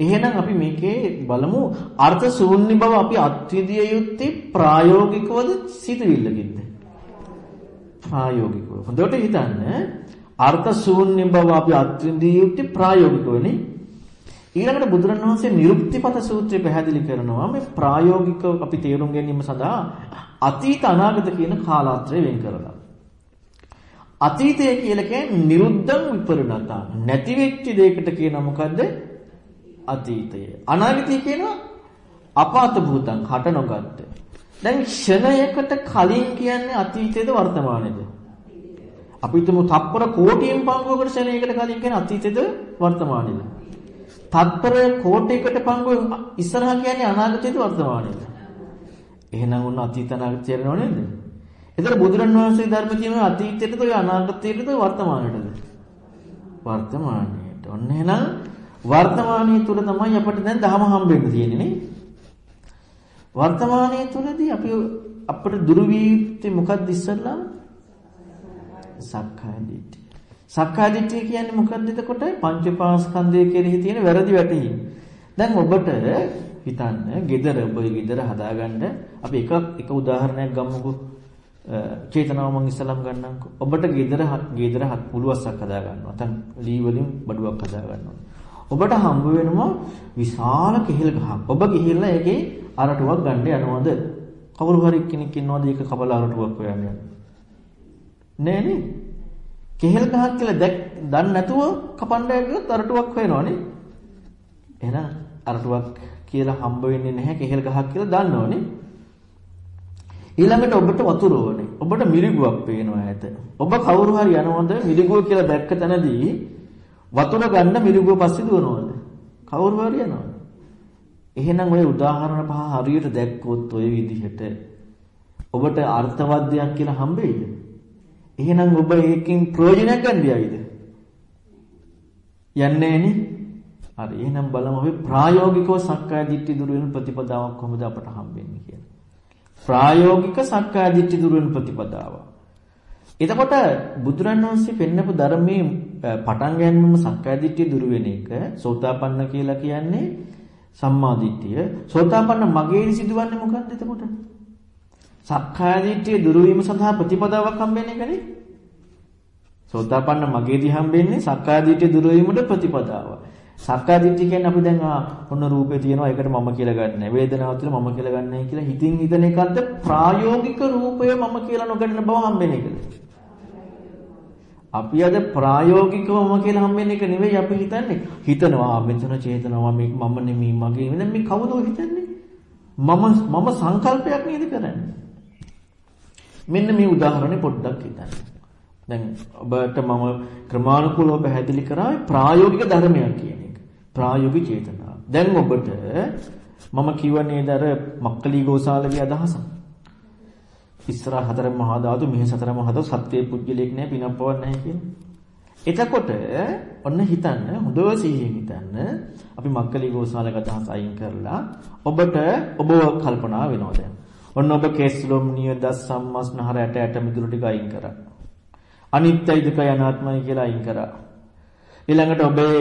එහෙනම් අපි මේකේ බලමු අර්ථ ශූන්‍ය බව අපි අත්විදිය යුත්තේ ප්‍රායෝගිකවද සිතුවිල්ලකින්ද? ප්‍රායෝගිකව. හොඳට හිතන්න අර්ථ ශූන්‍ය බව අපි අත්විදිය යුත්තේ ප්‍රායෝගිකවනේ. ඊළඟට බුදුරණවහන්සේ නිරුක්තිපත සූත්‍රය පැහැදිලි කරනවා මේ ප්‍රායෝගිකව අපි තේරුම් ගැනීම සඳහා අතීත අනාගත කියන කාලාත්‍රය වෙන් කරලා. අතීතය කියලා කියන්නේ නිරුද්ධං විපරිණතං. නැති වෙච්ච දෙයකට කියන මොකද්ද? අතීතය. අනාගතය කියනවා අපාත භූතං හට නොගත්ත. දැන් ක්ෂණයකට කලින් කියන්නේ අතීතයේද වර්තමානයේද? අපි හිතමු තප්පර කෝටියෙන් පංගුවකට ක්ෂණයකට කලින් කියන්නේ අතීතයේද වර්තමානයේද? තත්පර කෝටියකට පංගුව ඉස්සරහා කියන්නේ අනාගතයේද වර්තමානයේද? එහෙනම් උන්න අතීත අනාගත තේරෙනව නේද? එතකොට බුදුරන් වහන්සේ ධර්ම කියනවා අතීතයටද ඔය අනාගතයටද වර්තමානයටද? වර්තමානයට. ඔන්න එහෙනම් වර්තමානයේ තුල තමයි අපිට දැන් ධම හම්බෙන්න තියෙන්නේ නේ. වර්තමානයේ තුලදී අපි අපිට දුරු වී යුත්තේ මොකක්ද ඉස්සල්ලාම? සක්කාය දිට්ඨිය. සක්කාය දිට්ඨිය කියන්නේ මොකක්ද එතකොට? පංචපාස්කන්ධය කෙරෙහි තියෙන වැරදි වැටහීම. දැන් ඔබට හිතන්න, gedara ඔබේ gedara හදාගන්න අපි එක එක උදාහරණයක් ගමුකෝ. චේතනාව මම ඉස්සලම් ගන්නම්කෝ. ඔබට gedara gedara හත් පුළුවස්සක් හදා ගන්නවා. නැත්නම් ලී වලින් බඩුවක් හදා ගන්නවා. ඔබට හම්බ වෙනවා විශාල කෙහෙල් ගහක්. ඔබ ගිහිල්ලා ඒකේ අරටුවක් ගන්න යනවද? කවුරු හරි කෙනෙක් ඉන්නවද ඒක කපලා අරටුවක් හොයන්න යන්නේ? නෑ නේ. කෙහෙල් ගහක් කියලා දැක් දන්නේ නැතුව කපන්නයි ගියොත් අරටුවක් වෙනවනේ. එහෙනම් අරටුවක් කියලා හම්බ වෙන්නේ නැහැ කෙහෙල් ගහක් කියලා දන්නවනේ. ඊළඟට ඔබට වතුර ඕනේ. ඔබට මිරිගුවක් පේනවා ඇත. ඔබ කවුරු හරි යනවද මිරිගුව කියලා දැක්ක තැනදී වතුර ගන්න මිරිගුව පස්සේ දුවනවද? කවුරු හරි යනවද? එහෙනම් ඔය උදාහරණ පහ හරියට දැක්කොත් ඔය විදිහට ඔබට අර්ථවත් දෙයක් කියලා හම්බෙයිද? එහෙනම් ඔබ ඒකෙන් ප්‍රයෝජනයක් ගන්න යයිද? යන්නේ නේ? හරි එහෙනම් බලමු අපි ප්‍රායෝගිකව සක්කාය දිට්ඨි දුර වෙන ප්‍රතිපදාවක් කොහොමද අපට හම්බෙන්නේ කියලා. ප්‍රායෝගික සක්කාය දිට්ඨි දුර වෙන ප්‍රතිපදාව. එතකොට බුදුරන් වහන්සේ පෙන්නපු ධර්මයේ පටන් ගැනීම සක්කාය දිට්ඨිය දුර වෙන එක සෝතාපන්න කියලා කියන්නේ සම්මා දිට්ඨිය. සෝතාපන්න මගේ සිදුවන්නේ මොකක්ද එතකොට? සක්කාය දිට්ඨිය දුරු වීම සඳහා ප්‍රතිපදාවක් හම්බෙන්නේ කනේ. සෝතාපන්න මගේදී හම්බෙන්නේ සක්කාය දිට්ඨිය දුරු වීමට ප්‍රතිපදාව. සක්කාය දිට්ඨිය කියන්නේ අපි දැන් ආ ඔන්න රූපේ තියෙනවා ඒකට මම කියලා ගන්නෑ. වේදනාව තියෙනවා මම කියලා ගන්නෑ කියලා හිතින් හිතන එකක්ද ප්‍රායෝගික රූපය මම කියලා නොගන්න බව හම්බෙන එකද? අපි අද ප්‍රායෝගිකවම කියලා හම්බෙන එක නෙවෙයි අපි හිතන්නේ. හිතනවා මෙතන චේතනාව මේක මම නෙමෙයි මගේ. දැන් මේ කවුද හිතන්නේ? මම මම සංකල්පයක් නේද කරන්නේ? මෙන්න මේ උදාහරණේ පොඩ්ඩක් හිතන්න. දැන් ඔබට මම ක්‍රමානුකූලව පැහැදිලි කරා ප්‍රායෝගික ධර්මයක් කියන එක. ප්‍රායෝගික චේතනාව. දැන් ඔබට මම කිව්ව නේද අර මක්කලි ගෝසාලගේ අදහස. ඉස්සරහ හතර මහා ධාතු මෙහි සතර මහා ධාතු සත්‍යයේ පුජ්‍යලයක් නැහැ පිනක් පවක් නැහැ කියලා. එතකොට ඔන්න හිතන්න හොඳව සිහියෙන් හිතන්න අපි මක්කලි ගෝසාලගේ අදහස අයින් කරලා ඔබට ඔබව කල්පනා වෙනවා දැන්. ඔන්න ඔබ කේස්ලොම් නියද සම්මස්නහර ඇට ඇට මිදුළු ටික අයින් කරා. අනිත්‍යයි දුකයි අනාත්මයි කියලා අයින් කරා. ඊළඟට ඔබේ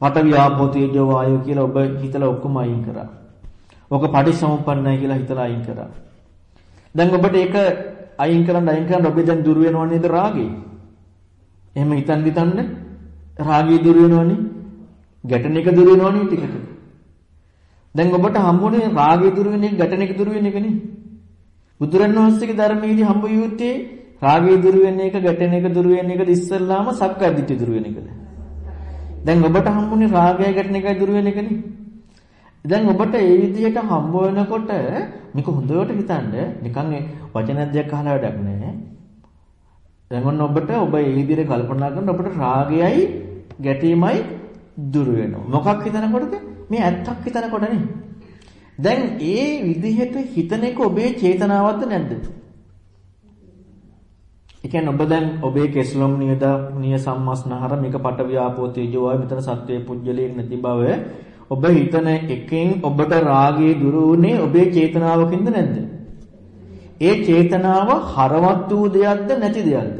පඨවි ආපෝ තේජෝ වායෝ කියලා ඔබ හිතලා ඔක්කොම අයින් කරා. ඔක පටිසමුප්පන්නයි කියලා හිතලා අයින් කරා. දැන් ඔබට ඒක අයින් කරන්න අයින් කරන්න ඔබේ දැන් දුර වෙනව නේද රාගේ? එහෙම හිතන් හිතන්න රාගේ දුර වෙනවනේ. ගැටෙන එක දුර වෙනවනේ ටික ටික. දැන් ඔබට හම්බුනේ රාගේ දුර වෙන එක ගැටෙන එක දුර වෙන එකනේ. බුදුරණවහන්සේගේ ධර්මයේදී හම්බ යුත්තේ රාගේ දුර වෙන එක ගැටෙන එක දුර වෙන එකද ඉස්සල්ලාම සක්කාදිට්ඨිය දුර වෙන එකද? දැන් ඔබට හම්බුනේ රාගය ගැටෙන එකයි දුර වෙන එකනේ. දැන් ඔබට ඒ විදිහට හම්බ වෙනකොට මේක හොඳට හිතන්න නිකන් වචන දෙයක් අහලා වැඩක් නැහැ. දැන් ඔන්න ඔබට ඔබ ඒ විදිහට කල්පනා කරනකොට ඔබට රාගයයි ගැටීමයි දුර වෙනවා. මොකක් හිතනකොටද? මේ ඇත්තක් හිතනකොටනේ. දැන් ඒ විදිහට හිතන එක ඔබේ චේතනාවක්ද නැද්ද? ඒ කියන්නේ ඔබ දැන් ඔබේ කෙස්ලොම් නියද නිය සම්මස්නහර මේක පට ව්‍යාපෝ තේජෝ වායු මෙතන සත්වයේ පුජ්‍යලේ නැති බව ඔබ හිතන එකෙන් ඔබට රාගයේ දුරු වුනේ ඔබේ චේතනාවකින්ද නැද්ද? ඒ චේතනාව හරවත් වූ දෙයක්ද නැති දෙයක්ද?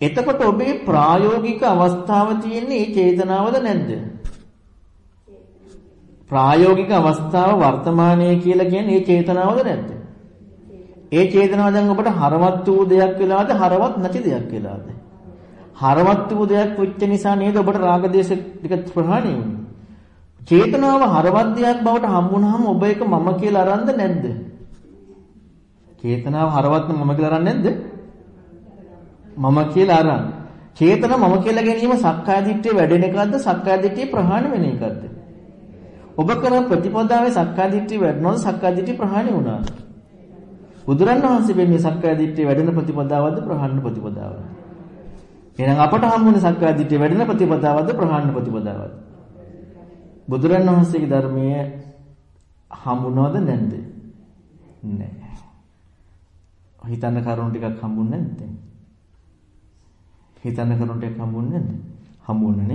එතකොට ඔබේ ප්‍රායෝගික අවස්ථාව තියෙන්නේ ඒ චේතනාවද නැද්ද? ප්‍රායෝගික අවස්ථාව වර්තමානයේ කියලා කියන්නේ ඒ චේතනාවද නැද්ද? ඒ චේතනාව දැන් ඔබට හරවත් වූ දෙයක් වෙලාද හරවත් නැති දෙයක් වෙලාද? හරවත් වූ දෙයක් වෙච්ච නිසා නේද ඔබට රාග දේශ ටික ප්‍රහාණය වුනේ. චේතනාව හරවත් දෙයක් බවට හම්බුනහම ඔබ ඒක මම කියලා අරන්ද නැද්ද? චේතනාව හරවත්ම මම කියලා අරන් නැද්ද? මම කියලා අරන්. චේතන මම කියලා ගැනීම සක්කාය දිට්ඨිය වැඩෙන එකක්ද සක්කාය දිට්ඨිය ප්‍රහාණය වෙන එකක්ද? ඔබ කරන ප්‍රතිපදාවේ සක්කාය දිට්ඨිය වැඩනොත් සක්කාය දිට්ඨිය ප්‍රහාණය වුණා. බුදුරණවහන්සේ වෙන්නේ සක්කාය දිට්ඨිය වැඩෙන ප්‍රතිපදාවද ප්‍රහාණය ප්‍රතිපදාවද? එහෙනම් අපට හම්බුනේ සක්කාය දිට්ඨිය වැඩෙන ප්‍රතිපදාවද ප්‍රහාණය ප්‍රතිපදාවද? බුදුරණවහන්සේගේ ධර්මයේ හම්බුනවද නැද්ද? නැහැ. හිතන්න කරුණු ටිකක් හම්බුන්නේ නැද්ද? හිතන්න කරුණු ටිකක් හම්බුන්නේ නැද්ද? හම්බුන්නේ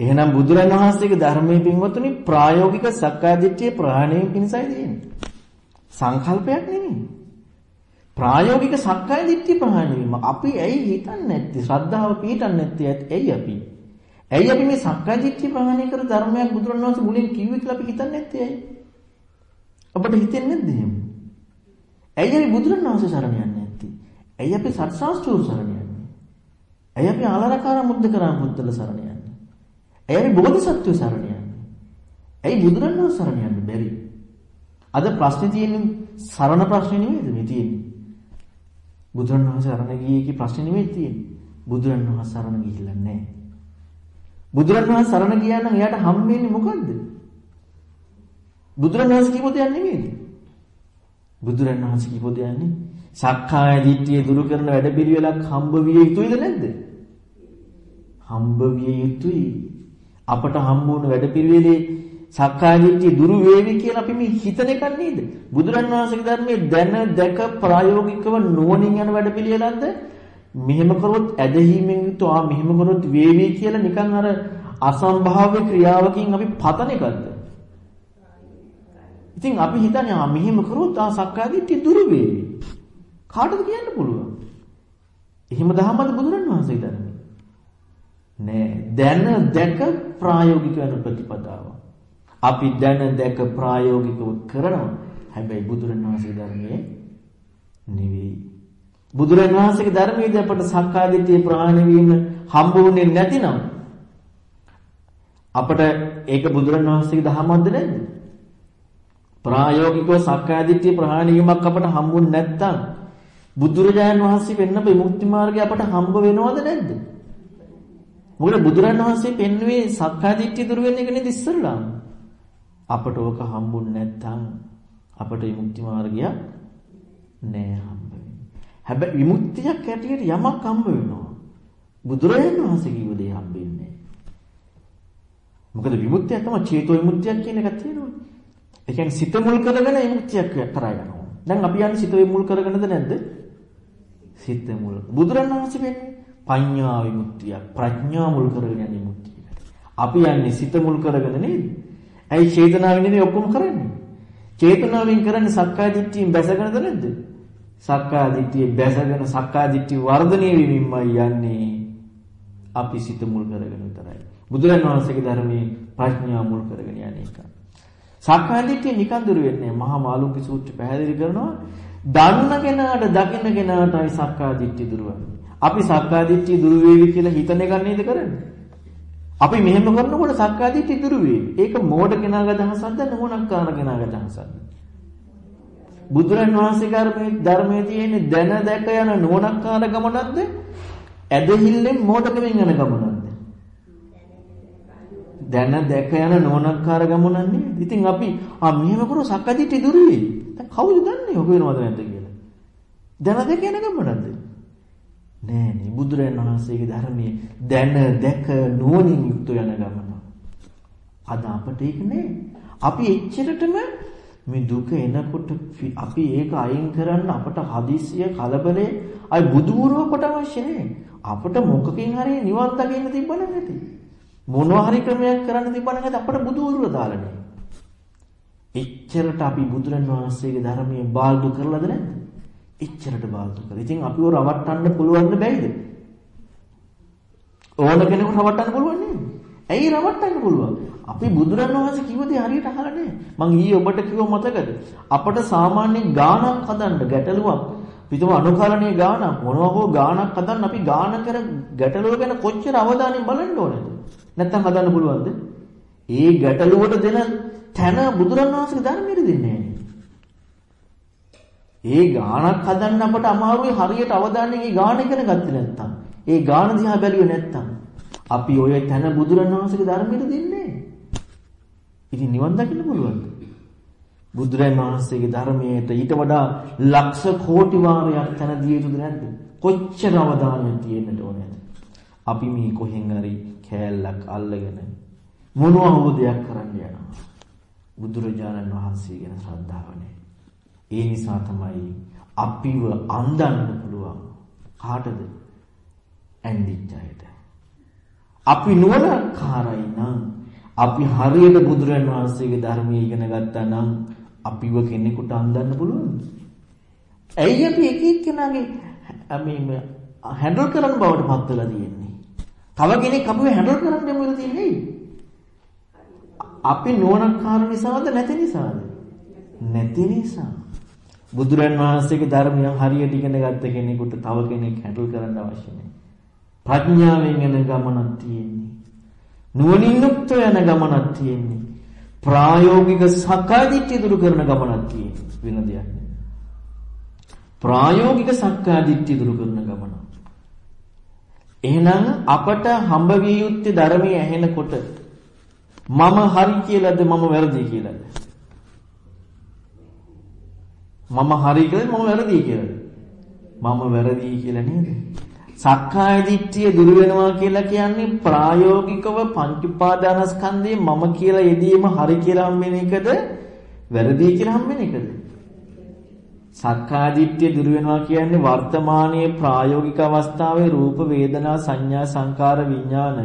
එහෙනම් බුදුරණවහන්සේගේ ධර්මයේ පින්වතුනි ප්‍රායෝගික සක්කාය දිට්ඨිය ප්‍රහාණය පිණිසයි තියෙන්නේ. සංකල්පයක් නෙමෙයි. ප්‍රායෝගික සක්කාය දිට්ඨිය ප්‍රහාණය වීම. අපි ඇයි හිතන්නේ නැත්තේ? ශ්‍රද්ධාව පිහිටන්නේ නැත්තේ ඇයි අපි? ඇයි අපි මේ සක්කාය දිට්ඨිය ප්‍රහාණය කර ධර්මයක් බුදුරණවහන්සේ මුලින් කිව්වේ කියලා අපි හිතන්නේ නැත්තේ ඇයි? අපිට හිතෙන්නේ නැද්ද එහෙම? ඇයි අපි බුදුරණවහන්සේ සරණ යන්නේ නැත්තේ? ඇයි අපි සත්‍සාස්ත්‍රූ සරණ යන්නේ? ඇයි අපි ආලාරකාර මුද්දකරම් පුත්තල සරණ යන්නේ? ඇයි අපි බෝධිසත්වය සරණ යන්නේ? ඇයි බුදුරණවහන්සේ සරණ යන්නේ බැරි? අද ප්‍රශ්නේ තියෙන්නේ සරණ ප්‍රශ්නේ නෙමෙයිද මේ තියෙන්නේ? බුදුරණවහන්සේ සරණ ගියේ කී ප්‍රශ්නේ නෙමෙයි තියෙන්නේ. බුදුරණවහන්සේ සරණ ගිහිල්ලා නැහැ. බුදුරණවහන්සේ සරණ ගියා නම් එයාට හම්බෙන්නේ මොකද්ද? බුදුරණවහන්සේ කියපු දෙයක් නෙමෙයිද? බුදුරණවහන්සේ කියපු දෙයක් නේ. සක්කාය දිට්ඨිය දුරු කරන වැඩපිළිවෙලක් හම්බ විය යුතුයිද නැද්ද? හම්බ විය යුතුයි. අපට හම්බ වුණ වැඩපිළිවෙලේ සක්කාය දිට්ඨිය දුරු වේවි කියලා අපි මේ හිතන එක නේද? බුදුරණවහන්සේගේ ධර්මයේ දැන දැක ප්‍රායෝගිකව නුවණින් යන වැඩපිළිවෙලක්ද? මෙහෙම කරොත් ඇදහිීමෙන් යුතු ආ මෙහෙම කරොත් වේවි කියලා නිකන් අර අසම්භාව්‍ය ක්‍රියාවකින් අපි පතන එකද? ඉතින් අපි හිතන්නේ ආ මෙහෙම කරොත් ආ සක්කාදිට්ඨිය දුරු වේවි. කාටද කියන්න පුළුවන්? එහෙම දහමද බුදුරණවහන්සේ දන්නේ. නෑ දැන දැක ප්‍රායෝගික වෙන ප්‍රතිපදාව. අපි දැන දැක ප්‍රායෝගිකව කරනවා. හැබැයි බුදුරණවහන්සේගේ ධර්මයේ නෙවෙයි. බුදුරණවහන්සේගේ ධර්මයේදී අපට සක්කාදිට්ඨිය ප්‍රහාණය වීම හම්බුනේ නැතිනම් අපට ඒක බුදුරණවහන්සේගේ දහමක්ද නැද්ද? ප්‍රායෝගිකව සක්කායදිට්ඨිය ප්‍රහාණය වීමක් අපට හම්බුනේ නැත්නම් බුදුරජාණන් වහන්සේ වෙන්න විමුක්ති මාර්ගය අපට හම්බ වෙනවද නැද්ද? මොකද බුදුරජාණන් වහන්සේ පෙන්වුවේ සක්කායදිට්ඨිය දුර වෙන එක නේද ඉස්සරලා. අපට ඕක හම්බුනේ නැත්නම් අපට විමුක්ති මාර්ගය නෑ හම්බ වෙන්නේ. හැබැයි විමුක්තියක් ඇටියට යමක් හම්බ වෙනවා. බුදුරජාණන් වහන්සේ කිව්ව දේ හම්බෙන්නේ. මොකද විමුක්තිය තමයි චේතෝ විමුක්තියක් කියන එකක් තියෙනවා. ඒ කියන්නේ සිත මුල් කරගෙන විමුක්තියක් කරා යනවා. දැන් අපි යන්නේ සිත මුල් කරගෙනද නැද්ද? සිත මුල්. බුදුරණවහන්සේ වෙන්නේ පඤ්ඤා විමුක්තිය. ප්‍රඥා මුල් කරගෙන යන විමුක්තිය. අපි යන්නේ සිත මුල් කරගෙන නේද? ඇයි චේතනාවෙන් නෙමෙයි ඔක්කොම කරන්නේ? චේතනාවෙන් කරන්නේ සක්කාය දිට්ඨියෙන් බැසගෙනද නැද්ද? සක්කාය දිට්ඨිය බැසගෙන සක්කාය දිට්ඨිය වර්ධනය වෙමින්මයි යන්නේ. අපි සිත මුල් කරගෙන විතරයි. බුදුරණවහන්සේගේ ධර්මයේ ප්‍රඥා මුල් කරගෙන යන එකයි. සක්කාය දිට්ඨිය නිකන් දුර වෙන්නේ මහා මාළුක්‍ය සූත්‍රය පැහැදිලි කරනවා දන්න කෙනාට දකින්න කෙනාටයි සක්කාය දිට්ඨිය දුර අපි සක්කාය දිට්ඨිය දුර වේවි කියලා හිතන එක නේද කරන්නේ? අපි මෙහෙම කරනකොට සක්කාය දිට්ඨිය දුර වේවි. ඒක මෝඩ කෙනාගේ අදහසක්ද නුවණක්කාර කෙනාගේ අදහසක්ද? බුදුරන් වහන්සේ කර්මයේ ධර්මයේ තියෙන දැන දැක යන නුවණක්කාර ගමනක්ද? ඇදහිල්ලෙන් මෝඩකමින් යන ගමනක්ද? දැන දැක යන නෝනක්කාර ගමනක් නේද? ඉතින් අපි ආ මෙහෙම කරොත් සක්කාදිට්ඨි දුරු වෙයි. දැන් කවුද දන්නේ ඔබ වෙනවද නැද්ද කියලා? දැන දැක යන ගමනක්ද? නෑ නේ බුදුරජාණන් වහන්සේගේ ධර්මයේ දැන දැක නුවණින් යුක්ත යන ගමන. අද අපට ඒක නෑ. අපි එච්චරටම මේ දුක එනකොට අපි ඒක අයින් කරන්න අපට හදිසිය කලබලේ අයි බුදුවරුව කොට අවශ්‍ය නෑ. අපට මොකකින් හරි නිවන් දකින්න තිබ්බ නැති. මොනවා හරි ක්‍රමයක් කරන්න තිබ්බනම් අපට බුදුවරුව දාලා නෑ. එච්චරට අපි බුදුරන් වහන්සේගේ ධර්මයේ බාල්දු කරලාද නැද්ද? එච්චරට බාල්දු කරලා. ඉතින් අපිව රවට්ටන්න පුළුවන්ද බැයිද? ඕන කෙනෙකුට රවට්ටන්න පුළුවන් නේද? ඇයි රවට්ටන්න පුළුවන්? අපි බුදුරන් වහන්සේ කිව්ව දේ හරියට අහලා නැහැ. මං ඊයේ ඔබට කිව්ව මතකද? අපට සාමාන්‍ය ගානක් හදන්න ගැටලුවක් පිටම අනුකරණීය ගානක් මොනවා හෝ ගානක් හදන්න අපි ගාන කර ගැටලුව ගැන කොච්චර අවධානයෙන් බලන්න ඕනේද? නැත්තම් හදන්න පුළුවන්ද? ඒ ගැටලුවට දෙන තැන බුදුරණවහන්සේගේ ධර්මයේ දෙන්නේ නැහැ. ඒ ගානක් හදන්න අපට අමාරුයි හරියට අවධානයෙන් ඒ ගාන ඉගෙන ගත්තේ නැත්තම්. ඒ ගාන දිහා බැලුවේ නැත්තම්. අපි ඔය තන බුදුරණවහන්සේගේ ධර්මයට දෙන්නේ. ඉතින් නිවන් දකින්න පුළුවන්ද? බුදුරජාණන් වහන්සේගේ ධර්මයට ඊට වඩා ලක්ෂ කෝටි වාරයක් තන දිය යුතුද නැද්ද? කොච්චර අවධානයක් තියෙන්නට ඕනේද? අපි මේ කොහෙන් හරි කෑල්ලක් අල්ලගෙන මොනවා හෝ දෙයක් කරන්න යනවා. බුදුරජාණන් වහන්සේ ගැන ශ්‍රද්ධාව නැහැ. ඒ නිසා තමයි අපිව අන්දන්න පුළුවන්. කාටද? ඇන්දිච්චයට. අපි නුවණකාරයි නම් අපි හරියට බුදුරන් වහන්සේගේ ධර්මයේ ඉගෙන ගත්තා නම් අපිව කෙනෙකුට අන්දන්න පුළුවන්. ඇයි අපි එක එක්කෙනාගේ මේ හැන්ඩල් කරන බවට පත් වෙලා තියෙන්නේ? තව කෙනෙක් අපිව හැන්ඩල් කරන්න යමු වෙලා තියෙන්නේ. අපි නුවණකාර නිසාද නැති නිසාද? නැති නිසා. බුදුරන් වහන්සේගේ ධර්මය හරියට ඉගෙන ගත්ත කෙනෙකුට තව කෙනෙක් හැන්ඩල් කරන්න අවශ්‍ය නැහැ. ප්‍රඥාවෙන් යන ගමනක් තියෙන්නේ. නුවණින් යුක්තව යන ගමනක් තියෙන්නේ. ප්‍රායෝගික සක්කාදිට්ඨිය දුරු කරන ගමනක් තියෙන්නේ වෙන දෙයක් නෙවෙයි. ප්‍රායෝගික සක්කාදිට්ඨිය දුරු කරන ගමන. එහෙනම් අපට හම්බ විය යුත්තේ ධර්මයේ ඇහෙනකොට මම හරි කියලාද මම වැරදි කියලාද? මම හරි කියලාද මම වැරදි කියලාද? මම වැරදි කියලා නේද? සක්කාය දිට්ඨිය දුරු වෙනවා කියලා කියන්නේ ප්‍රායෝගිකව පංච උපාදානස්කන්ධේ මම කියලා යෙදීම හරි කියලා හම්බෙන එකද වැරදි කියලා හම්බෙන එකද සක්කාය දිට්ඨිය දුරු වෙනවා කියන්නේ වර්තමානයේ ප්‍රායෝගික අවස්ථාවේ රූප වේදනා සංඥා සංකාර විඥාන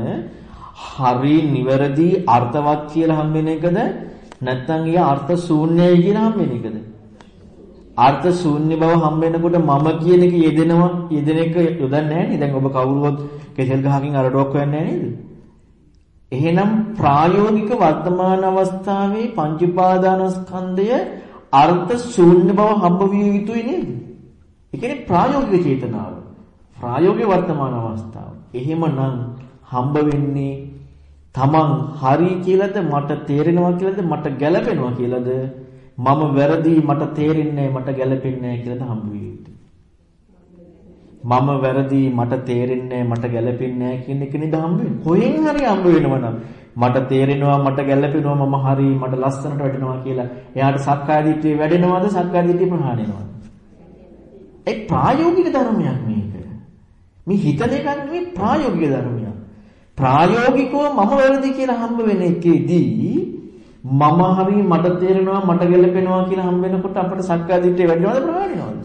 හරි නිවැරදි අර්ථවත් කියලා හම්බෙන එකද නැත්නම් ඒ අර්ථ ශූන්‍යයි කියලා හම්බෙන එකද අර්ථ ශූන්‍ය බව හම්බ වෙනකොට මම කියන එක යෙදෙනවා යෙදෙන එක යොදන්නේ නැහැ නේද? දැන් ඔබ කවුරුවත් කෙසෙල් ගහකින් අරඩුවක් හොයන්නේ නැහැ නේද? එහෙනම් ප්‍රායෝගික වර්තමාන අවස්ථාවේ පංච උපාදානස්කන්ධය අර්ථ ශූන්‍ය බව හම්බ විය යුතුයි නේද? ඒ කියන්නේ ප්‍රායෝගික චේතනාව. ප්‍රායෝගික වර්තමාන අවස්ථාව. එහෙමනම් හම්බ වෙන්නේ තමන් හරි කියලාද මට තේරෙනවා කියලාද මට ගැළපෙනවා කියලාද මම වැරදි මට තේරෙන්නේ මට ගැළපෙන්නේ කියලාද හම්බ මම වැරදි මට තේරෙන්නේ මට ගැළපෙන්නේ කියන එක නේද හම්බ වෙන්නේ. කොහෙන් හරි හම්බ වෙනවනම් මට තේරෙනවා මට ගැළපෙනවා මම හරි මට ලස්සනට වැටෙනවා කියලා. එයාට සක්කාය දිට්ඨිය වැඩෙනවද සක්කාය දිට්ඨිය ප්‍රහාණය වෙනවද? ඒ ප්‍රායෝගික ධර්මයක් මේක. මේ හිතන එකක් නෙවෙයි ප්‍රායෝගික ධර්මයක්. ප්‍රායෝගිකව මම වැරදි කියලා හම්බ වෙන එකේදී මම හරි මට තේරෙනවා මට ගැලපෙනවා කියලා හම් වෙනකොට අපට සක්කාය දිට්ඨිය වැඩිනවද ප්‍රහාණයවද?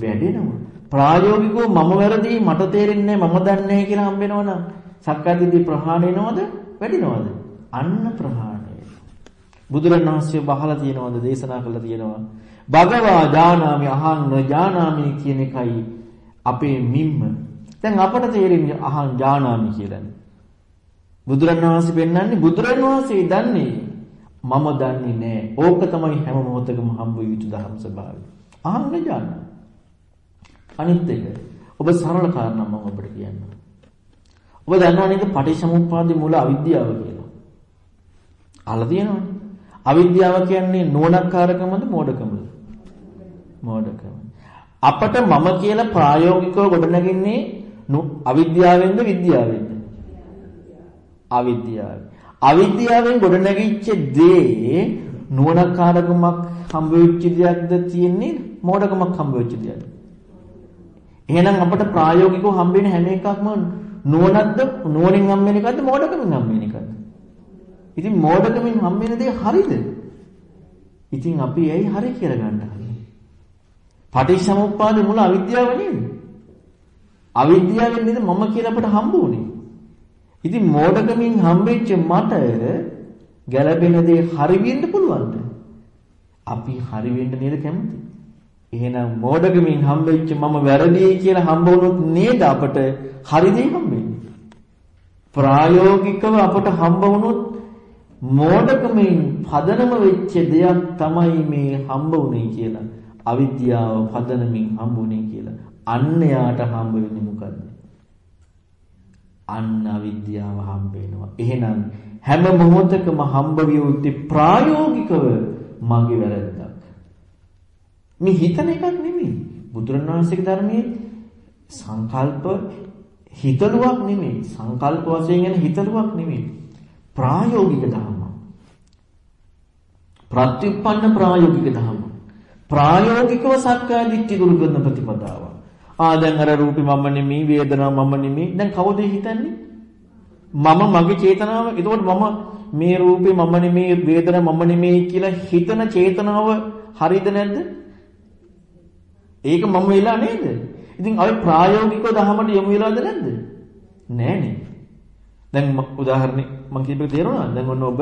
වැඩෙනවා. ප්‍රායෝගිකව මම වැරදි මට තේරෙන්නේ මම දන්නේ කියලා හම් වෙනවනම් සක්කාය දිට්ඨිය ප්‍රහාණය වෙනවද? වැඩිනවද? අන්න ප්‍රහාණය. බුදුරණවහන්සේ බහලා තියෙනවද දේශනා කළා තියෙනවා. භගවා ඥානාමි අහන්න ඥානාමි කියන එකයි අපේ මිම්ම. දැන් අපට තේරෙන්නේ අහන් ඥානාමි කියලානේ. බුදුරණවහන්සේ පෙන්වන්නේ බුදුරණවහන්සේ දන්නේ මම දන්නේ නැහැ. ඕක තමයි හැම මොහොතකම හම්බ යුතු ධර්ම ස්වභාවය. අහන්න ගන්න. අනිත් එක ඔබ සරල කාරණා මම ඔබට කියන්නම්. ඔබ දන්නා නේද පටිච්චසමුප්පාදේ මූල අවිද්‍යාව කියලා. අහලා තියෙනවනේ. අවිද්‍යාව කියන්නේ නුවණකාරකමද මෝඩකමද? මෝඩකම. අපට මම කියලා ප්‍රායෝගිකව ගොඩනගන්නේ අවිද්‍යාවෙන්ද විද්‍යාවෙන්ද? අවිද්‍යාව. අවිද්‍යාවෙන් ගොඩනැගිච්ච දේ නුවණකාරකමක් හම්බ වෙච්ච දෙයක්ද තියෙන්නේ මෝඩකමක් හම්බ වෙච්ච දෙයක්ද? එහෙනම් අපට ප්‍රායෝගිකව හම්බ වෙන හැම එකක්ම නුවණක්ද නුවණින් හම්බ වෙන එකක්ද මෝඩකමින් හම්බ වෙන එකක්ද? ඉතින් මෝඩකමින් හම්බ වෙන දේ හරිද? ඉතින් අපි ඇයි හරි කියලා ගන්න හදන්නේ? පටිච්චසමුප්පාද මුල අවිද්‍යාව නේද? අවිද්‍යාවෙන් නේද මම කියලා අපට හම්බ වුනේ. ඉතින් මෝඩකමින් හම්බෙච්ච මට ගැළපෙන දේ හරි වෙන්න පුළුවන්ද? අපි හරි වෙන්න නේද කැමති? එහෙනම් මෝඩකමින් හම්බෙච්ච මම වැරදි කියලා හම්බ වුණොත් නේද අපට හරි දේ හම්බෙන්නේ? ප්‍රායෝගිකව අපට හම්බ වුණොත් මෝඩකමින් පදනම වෙච්ච දෙයක් තමයි මේ හම්බ වුනේ කියලා. අවිද්‍යාව පදනමින් හම්බුනේ කියලා. අන්න යාට හම්බ වෙන්නේ මොකද්ද? අන්න අවිද්‍යාව හම්බ වෙනවා. එහෙනම් හැම මොහොතකම හම්බ විය යුත්තේ ප්‍රායෝගිකව මගේ වැරද්දක්. මේ හිතන එකක් නෙමෙයි. බුදුරණවහන්සේගේ ධර්මයේ සංකල්ප හිතලුවක් නෙමෙයි. සංකල්ප වශයෙන් එන හිතලුවක් නෙමෙයි. ප්‍රායෝගික ධර්ම. ප්‍රත්‍යুৎপন্ন ප්‍රායෝගික ධර්ම. ප්‍රායෝගිකව සක්කාය දිට්ඨි දුරු කරන ප්‍රතිපදාව. ආ දැන් අර රූපේ මම නෙමෙයි වේදනාව මම නෙමෙයි. දැන් කවුද හිතන්නේ? මම මගේ චේතනාව. එතකොට මම මේ රූපේ මම නෙමෙයි වේදනාව මම නෙමෙයි කියලා හිතන චේතනාව හරිද නැද්ද? ඒක මම වෙලා නේද? ඉතින් අපි ප්‍රායෝගිකව දහමට යොමු වෙලාද නැද්ද? නෑනේ. දැන් උදාහරණයක් මම කියපේක තේරුණාද? දැන් ඔන්න ඔබ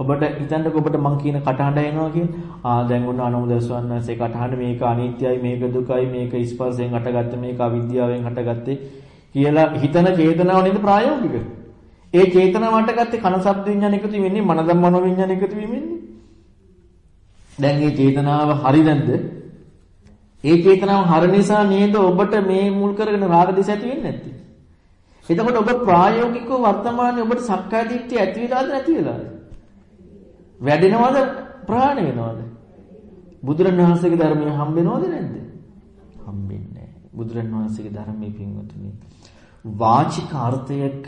ඔබට හිතන්නකො ඔබට මං කියන කටහඬ එනවා කියන. ආ දැන් ඔන්න අනුමුදස්වන්නසේ කටහඬ මේක අනිත්‍යයි මේක දුකයි මේක ස්පර්ශයෙන් හටගත්ත මේක අවිද්‍යාවෙන් හටගත්තේ කියලා හිතන චේතනාව නේද ප්‍රායෝගික. ඒ චේතනාව හටගත්තේ කන ශබ්ද විඤ්ඤාණ එකතු වෙන්නේ මන ධම්මන විඤ්ඤාණ එකතු වෙන්නේ. දැන් මේ චේතනාව හරි නැද්ද? ඒ චේතනාව හර නිසා නේද ඔබට මේ මුල් කරගෙන රාග දෙස ඇති වෙන්නේ නැත්තේ. එතකොට ඔබ ප්‍රායෝගිකව වර්තමානයේ ඔබට සක්කාය දිට්ඨිය ඇති වෙලාද නැති වෙලාද? වැඩෙනවද ප්‍රහාණය වෙනවද? බුදුරණවහන්සේගේ ධර්මය හම්බෙනවද නැද්ද? හම්බෙන්නේ නැහැ. බුදුරණවහන්සේගේ ධර්මයේ පින්වතුනි වාචික අර්ථයක්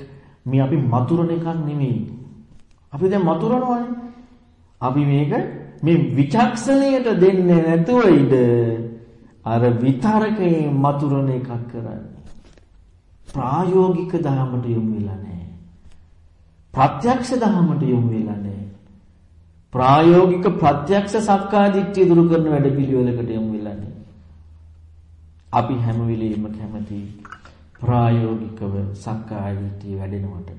මේ අපි මතුරන එකක් නෙමෙයි. අපි දැන් මතුරනවානේ. අපි මේක මේ විචක්ෂණයට දෙන්නේ නැතුව ඉඳ අර විතරකේ මතුරන එකක් කරන්නේ. ප්‍රායෝගික ධර්මයට යොමු වෙලා නැහැ. ප්‍රත්‍යක්ෂ ධර්මයට යොමු වෙලා නැහැ. ප්‍රායෝගික ප්‍රත්‍යක්ෂ සක්කාය දිට්ඨිය දුරු කරන වැඩ පිළිවෙලකට යොමු වෙලා නැහැ. අපි හැම වෙලෙම කැමති ප්‍රායෝගිකව සක්කාය දිට්ඨිය වැඩෙනවට.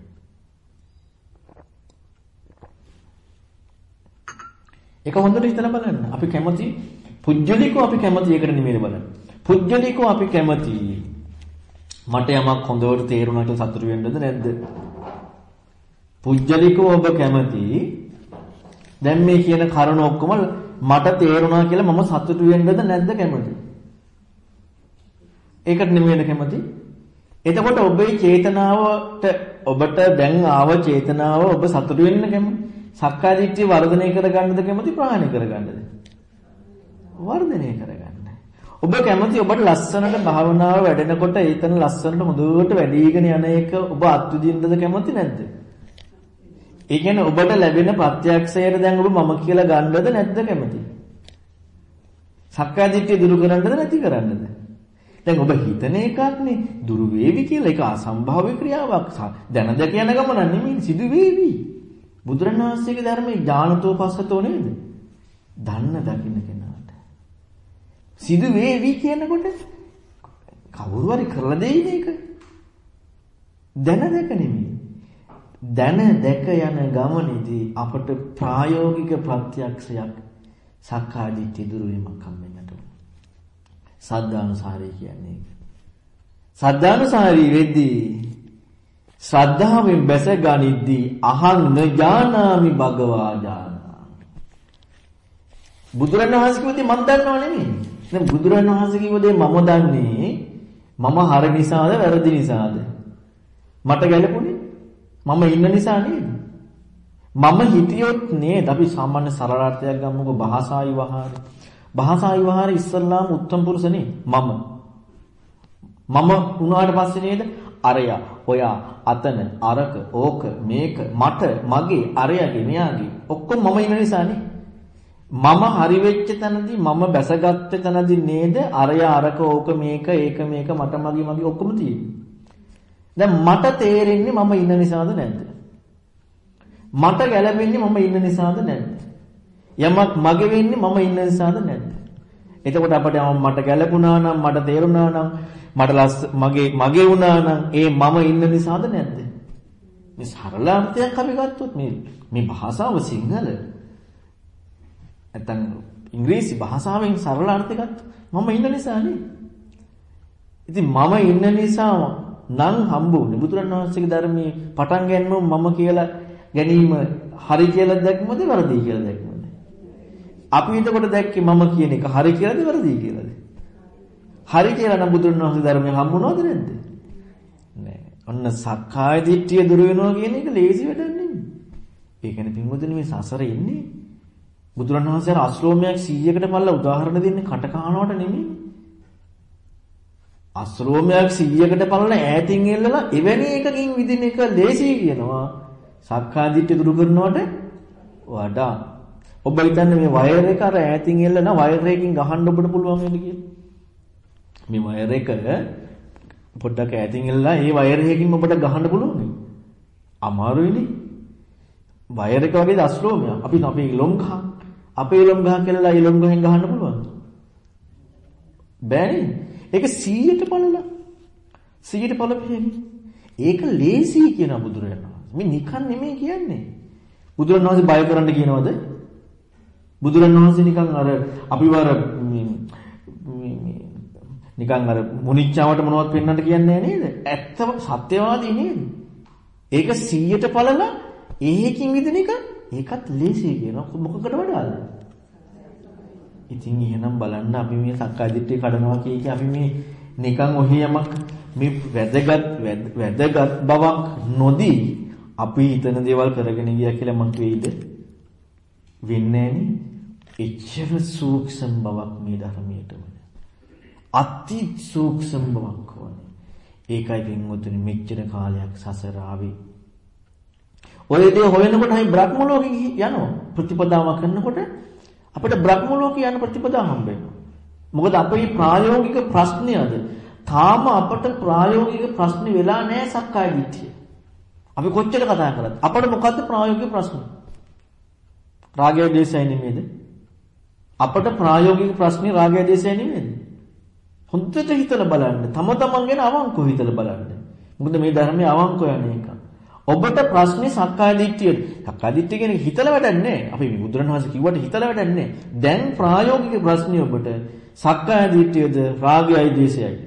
ඒක හොඳට හිතලා බලන්න. අපි කැමති පුජ්‍යලිකව අපි කැමති ඒකට නෙමෙයි බලන්න. පුජ්‍යලිකව අපි කැමති මට යමක් හොඳට තේරුණා කියලා සතුටු වෙන්නද නැද්ද? පුජ්‍යලිකව ඔබ කැමති දැන් මේ කියන කරුණ ඔක්කොම මට තේරුණා කියලා මම සතුටු වෙන්නද නැද්ද කැමති? ඒකට නෙමෙයිද කැමති? එතකොට ඔබේ චේතනාවට ඔබට දැන් ආව චේතනාව ඔබ සතුටු වෙන්න කැමති? සක්කාය දිට්ඨිය වර්ධනය කරගන්නද කැමති ප්‍රහාණය කරගන්නද? වර්ධනය කරගන්න. ඔබ කැමති ඔබට ලස්සනට භාවනාව වැඩෙනකොට ඒතන ලස්සනට හොඳට වැඩිගෙන යන එක ඔබ අත්විඳින්නද කැමති නැද්ද? ඒ කියන්නේ ඔබට ලැබෙන ප්‍රත්‍යක්ෂයට දැන් ඔබ මම කියලා ගන්නවද නැද්ද කැමති? සක්කාය දිට්ඨිය දුරු කරන්නද නැති කරන්නද? දැන් ඔබ හිතන එකක්නේ දුරු වේවි කියලා ඒක අසම්භාව්‍ය ක්‍රියාවක්. දැන දැක යන ගමන නෙමෙයි සිදු වේවි. බුදුරණවහන්සේගේ ධර්මයේ ඥානතෝ පස්සතෝ නේද? දන්න දකින්න කෙනාට. සිදු වේවි කියනකොට කවුරු හරි කරලා දෙයිද ඒක? දැන දැක නෙමෙයි. දැන දැක යන ගමනේදී අපට ප්‍රායෝගික ප්‍රත්‍යක්ෂයක් සක්කාය දිට්ඨිය දුරු වීමක් හම්බෙන්නට ඕන. සද්ධානුසාරී කියන්නේ. සද්ධානුසාරී වෙද්දී ශ්‍රද්ධාවෙන් බැස ගනිද්දී අහං නජානාමි භගවා ජානා. බුදුරණවහන්සේ කිව්වදී මම දන්නව නෙමෙයි. දැන් බුදුරණවහන්සේ කිව්වදී මම දන්නේ මම හර නිසාද වැරදි නිසාද? මට ගැලපුණේ මම ඉන්න නිසා නේද? මම හිතියොත් නේද අපි සාමාන්‍ය සරල අර්ථයක් ගමුකෝ භාෂා විවහාරය. භාෂා විවහාරය ඉස්සල්ලාම උත්තම පුරුෂනේ මම. මම උනාට පස්සේ නේද අරයා, ඔයා, අතන, අරක, ඕක, මේක, මට, මගේ, අරයාගේ, මෙයාගේ ඔක්කොම මම ඉන්න නිසානේ. මම හරි වෙච්ච තැනදී මම බැසගත්ත තැනදී නේද අරයා, අරක, ඕක, මේක, ඒක, මේක, මට, මගේ, මගේ ඔක්කොම තියෙන්නේ. දැන් මට තේරෙන්නේ මම ඉන්න නිසාද නැද්ද? මට ගැළපෙන්නේ මම ඉන්න නිසාද නැද්ද? යමක් මගේ වෙන්නේ මම ඉන්න නිසාද නැද්ද? එතකොට අපට මට ගැළපුණා නම් මට තේරුණා නම් මට ලස් මගේ මගේ වුණා නම් ඒ මම ඉන්න නිසාද නැද්ද? මේ සරල අර්ථයක් අපි ගත්තොත් මේ මේ භාෂාව සිංහල නැත්නම් ඉංග්‍රීසි භාෂාවෙන් සරල අර්ථයක් මම ඉන්න නිසානේ. ඉතින් මම ඉන්න නිසා නම් හම්බුනේ බුදුරණවහන්සේගේ ධර්මයේ පටන් ගැනීම මම කියලා ගැනීම හරි කියලා දැක්මද වැරදි කියලා දැක්මද? අපි එතකොට දැක්කේ මම කියන එක හරි කියලාද වැරදි කියලාද? හරි කියලා නම් බුදුරණවහන්සේ ධර්මයේ හම්බුනවද නැද්ද? නෑ. ඔන්න සක්කාය දිට්ඨිය දුර වෙනවා කියන එක ලේසි වැඩක් නෙමෙයි. ඒ කියන්නේ පින්වතුනි මේ සසරේ ඉන්නේ බුදුරණවහන්සේ අශ්‍රෝමයක් 100කට පල්ලා උදාහරණ දෙන්නේ කට කහනවට නෙමෙයි. අශ්‍රෝමයක් 100කට පල්ලා ඈතින් එල්ලලා එවැනි එකකින් විදින එක ලේසි කියනවා. සක්කාදිට්ඨිය දුරු කරනවට වඩා. ඔබ හිතන්නේ මේ වයර් එක අර ඈතින් එල්ලන වයර් එකකින් ගහන්න ඔබට පුළුවන් වෙන්නේ කියලා. මේ වයර් එක පොඩ්ඩක් ඈතින් එල්ලලා ඒ වයර් එකකින් ඔබට ගහන්න පුළුවන්. අමාරුයිනේ. වයර් එක වගේ දස්ලෝමයක්. අපි අපේ ලොම් ගහ අපේ ලොම් ගහ කියලා ඒ ලොම් ගහෙන් ගහන්න පුළුවන්. බෑනේ. ඒක 100ට බලලා 100ට බලපෙන්නේ. ඒක ලේසි කියන බුදුරජාණන් වහන්සේ. මේ නිකන් නෙමෙයි කියන්නේ. බුදුරජාණන් වහන්සේ බය කරන්න කියනවද? බුදුරජාණන් වහන්සේ නිකන් අර අපි වර නිකන් අර මුනිච්චාවට මොනවද පෙන්වන්න කියන්නේ නේද? ඇත්තම සත්‍යවාදී නේද? ඒක 100ට පළලා ඒකකින් විදින එක ඒකත් ලේසි කියන මොකකට වඩාද? ඉතින් එහෙනම් බලන්න අපි මේ සක්කායදිට්ඨිය කඩනවා කිය කී අපි මේ නිකන් ඔහි යමක් මේ වැදගත් වැදගත් බවක් නොදී අපි හිතන දේවල් කරගෙන ගියා කියලා මං වෙයිද? වෙන්නේ නෑනේ. එච්චර සූක්ෂම බවක් මේ ධර්මයට වනේ. අති සූක්ෂම බවක් වනේ. ඒකයි පින්වතුනි මෙච්චර කාලයක් සසර ආවේ. ඔය දේ හොයනකොට අපි බ්‍රහ්ම ලෝකෙ යනවා. ප්‍රතිපදාවක් කරනකොට අපිට බ්‍රහ්ම ලෝකෙ යන ප්‍රතිපදාව හම්බ වෙනවා. මොකද අපේ ප්‍රායෝගික ප්‍රශ්නයද තාම අපට ප්‍රායෝගික ප්‍රශ්න වෙලා නැහැ සක්කාය දිට්ඨිය. අපි කොච්චර කතා කරත් අපට මොකද්ද ප්‍රායෝගික ප්‍රශ්න? රාගය දේශය නෙමෙයිද? අපට ප්‍රායෝගික ප්‍රශ්නේ රාගය දේශය නෙමෙයිද? හොඳට හිතලා බලන්න. තම තමන් ගැන අවංකව හිතලා බලන්න. මොකද මේ ධර්මයේ අවංකව යන එක. ඔබට ප්‍රශ්නේ සක්කාය දිට්ඨියද? සක්කාය දිට්ඨිය කියන්නේ හිතලා වැඩක් නැහැ. අපි බුදුරණවහන්සේ කිව්වට හිතලා වැඩක් නැහැ. දැන් ප්‍රායෝගික ප්‍රශ්නේ ඔබට සක්කාය දිට්ඨියද රාගයයි දේශයයි.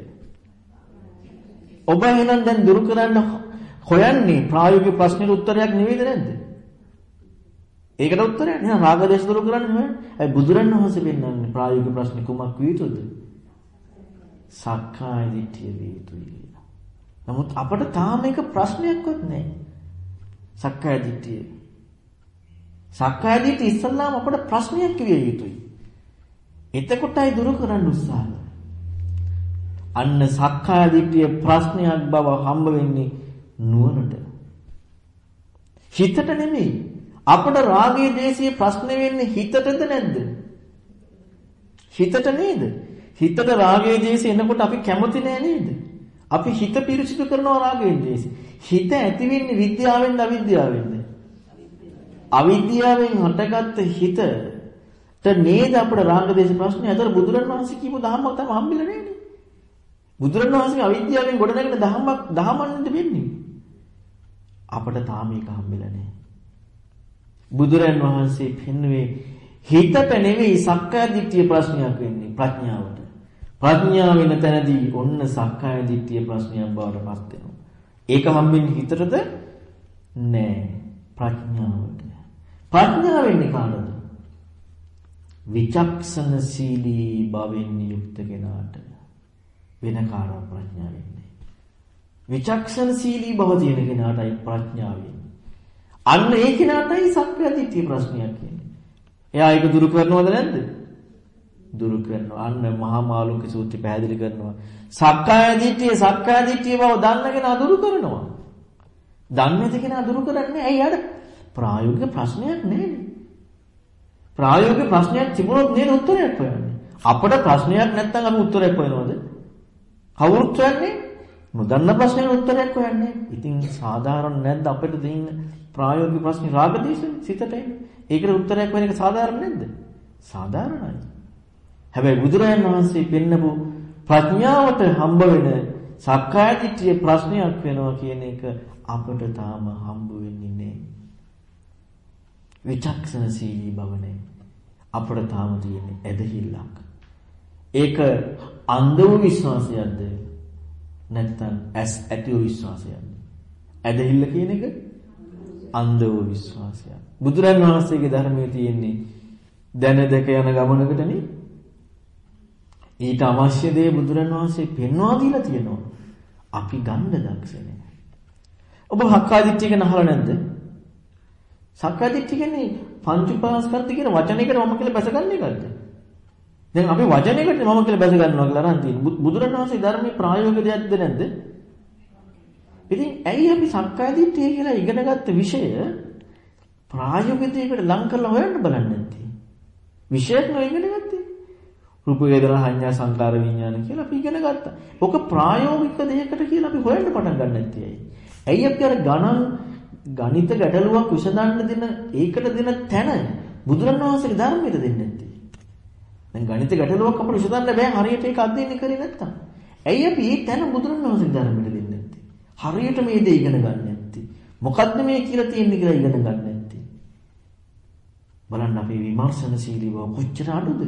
ඔබ එහෙනම් දැන් දුරු කරන්න හොයන්නේ ප්‍රායෝගික ප්‍රශ්නෙට උත්තරයක් නෙවෙයිද නැද්ද? ඒකට උත්තරයක් නෑ රාග දේශ දුරු කරන්න නෙවෙයි. ඒ බුදුරණවහන්සේ පෙන්නන්නේ ප්‍රායෝගික ප්‍රශ්නේ කුමක් විය යුතුද? සක්කාය දිට්ඨිය විය යුතුයි කියලා. නමුත් අපිට තාම එක ප්‍රශ්නයක්වත් නැහැ. සක්කාය දිට්ඨිය. සක්කාය දිට්ඨිය ඉස්සල්ලාම අපිට ප්‍රශ්නයක් විය යුතුයි. එතකොටයි දුරු කරන්න උත්සාහ අන්න සක්කාය දිට්ඨිය ප්‍රශ්නයක් බව හම්බ වෙන්නේ නුවණට. හිතට නෙමෙයි. අපට රාගයේ දේශයේ ප්‍රශ්න වෙන්නේ හිතටද නැද්ද? හිතට නේද? හිතට රාගයේ දේශය එනකොට අපි කැමති නෑ නේද? අපි හිත පිරිසිදු කරනවා රාගයෙන් දේශය. හිත ඇති වෙන්නේ විද්‍යාවෙන්ද අවිද්‍යාවෙන්ද? අවිද්‍යාවෙන් හටගත්ත හිතට නේද අපේ රාග දේශ ප්‍රශ්නේ. අතර බුදුරණවහන්සේ කියපු ධර්මයක් තමයි හම්බෙලා නෑනේ. බුදුරණවහන්සේ අවිද්‍යාවෙන් ගොඩනගෙන ධර්මයක් දහමන්නද වෙන්නේ. අපට තාම ඒක හම්බෙලා නෑ. බුදුරන් වහන්සේ පෙන්වුවේ හිතට නෙවෙයි සක්කාය දිට්ඨිය ප්‍රශ්නයක් වෙන්නේ ප්‍රඥාවට. ප්‍රඥාව වෙන තැනදී ඔන්න සක්කාය දිට්ඨිය ප්‍රශ්නයක් බවට පත් වෙනවා. ඒක හම්බෙන්නේ හිතටද? නෑ ප්‍රඥාවට. ප්‍රඥාව වෙන්නේ කාටද? විචක්ෂණශීලී භවෙන් යුක්ත කෙනාට වෙන කාරණා ප්‍රඥාව වෙන්නේ. විචක්ෂණශීලී භව තියෙන කෙනාටයි ප්‍රඥාව වෙන්නේ. අන්න ඒ කෙනාටයි සක්‍රිය දිට්ඨිය ප්‍රශ්නයක් කියන්නේ. එයා ඒක දුරු කරනවද නැද්ද? දුරු කරනවා. අන්න මහා මාළුක සූත්‍රය පැහැදිලි කරනවා. සක්කාය දිට්ඨිය සක්කාය දිට්ඨිය බව දන්න කෙනා දුරු කරනවා. දන්නේ නැති කෙනා දුරු කරන්නේ ඇයි යාට ප්‍රායෝගික ප්‍රශ්නයක් නෑනේ. ප්‍රායෝගික ප්‍රශ්නයක් තිබුණොත් නේද උත්තරයක් හොයන්නේ. අපිට ප්‍රශ්නයක් නැත්නම් අපි උත්තරයක් හොයනවද? කවුරුත් හොයන්නේ නොදන්න ප්‍රශ්නෙට උත්තරයක් හොයන්නේ. ඉතින් සාධාරණ නැද්ද අපිට දෙන්න ප්‍රායෝගික ප්‍රශ්නේ රාගදේශ සිතට එන්නේ. ඒකට උත්තරයක් වෙන එක සාධාරණ නැද්ද? සාධාරණයි. හැබැයි බුදුරජාණන් වහන්සේ පෙන්නපු ප්‍රඥාවට හම්බ වෙන සක්කාය දිට්ඨිය ප්‍රශ්නයක් වෙනවා කියන එක අපට තාම හම්බ වෙන්නේ නැහැ. විචක්ෂණශීලී බව නැහැ. අපට තාම තියෙන්නේ ඇදහිල්ලක්. ඒක අන්ධ වූ විශ්වාසයක්ද? නැත්නම් ඇස් ඇති වූ විශ්වාසයක්ද? ඇදහිල්ල කියන එක අන්ධ වූ විශ්වාසයක්. බුදුරන් වහන්සේගේ ධර්මයේ තියෙන්නේ දැන දැක යන ගමනකටනේ ඊට අවශ්‍ය දේ බුදුරන් වහන්සේ පෙන්වා දීලා තියෙනවා. අපි ගන්න දක්ෂ නැහැ. ඔබ හක්කාදිට්ඨිය ගැන අහලා නැද්ද? සක්කාදිට්ඨිය කියන්නේ පංච උපාස්කන්ධ කියන වචනයකට මම කියලා බැසගන්න එකද? දැන් අපි වචනයකට මම කියලා බැස ගන්නවා කියලා අරන් තියෙන. බුදුරණවහන්සේ ධර්මයේ ප්‍රායෝගික දෙයක්ද නැද්ද? ඉතින් ඇයි අපි සක්කාය දිට්ඨිය කියලා ඉගෙනගත්ත විෂය ප්‍රායෝගික දෙයකට ලං කරලා හොයන්න බලන්නේ නැත්තේ? විෂයක් නෝ ඉගෙන ගත්තේ. රූප වේදනා සංඥා සංකාර විඥාන කියලා අපි ඉගෙන ගත්තා. ඔක ප්‍රායෝගික දෙයකට කියලා අපි හොයන්න පටන් ගන්න නැත්තේ ඇයි? ඇයි අපි අර ගණන් ගණිත ගැටලුවක් විසඳන්න දෙන ඒකට දෙන තැන බුදුරණවහන්සේගේ ධර්මයට දෙන්නේ නැත්තේ? දැන් ගණිත ගැටලුවක් අපිට විසඳන්න බෑ හරියට ඒක අධ්‍යයනය කරේ නැත්තම්. ඇයි අපි මේ තැන බුදුරණවහන්සේගේ ධර්මයට දෙන්නේ නැත්තේ? හරියට මේ දේ ඉගෙන ගන්න නැත්තේ. මොකද්ද මේ කියලා තියෙන්නේ කියලා ඉගෙන ගන්න නැත්තේ. බලන්න අපි විමර්ශනශීලී බව කොච්චර අඩුද?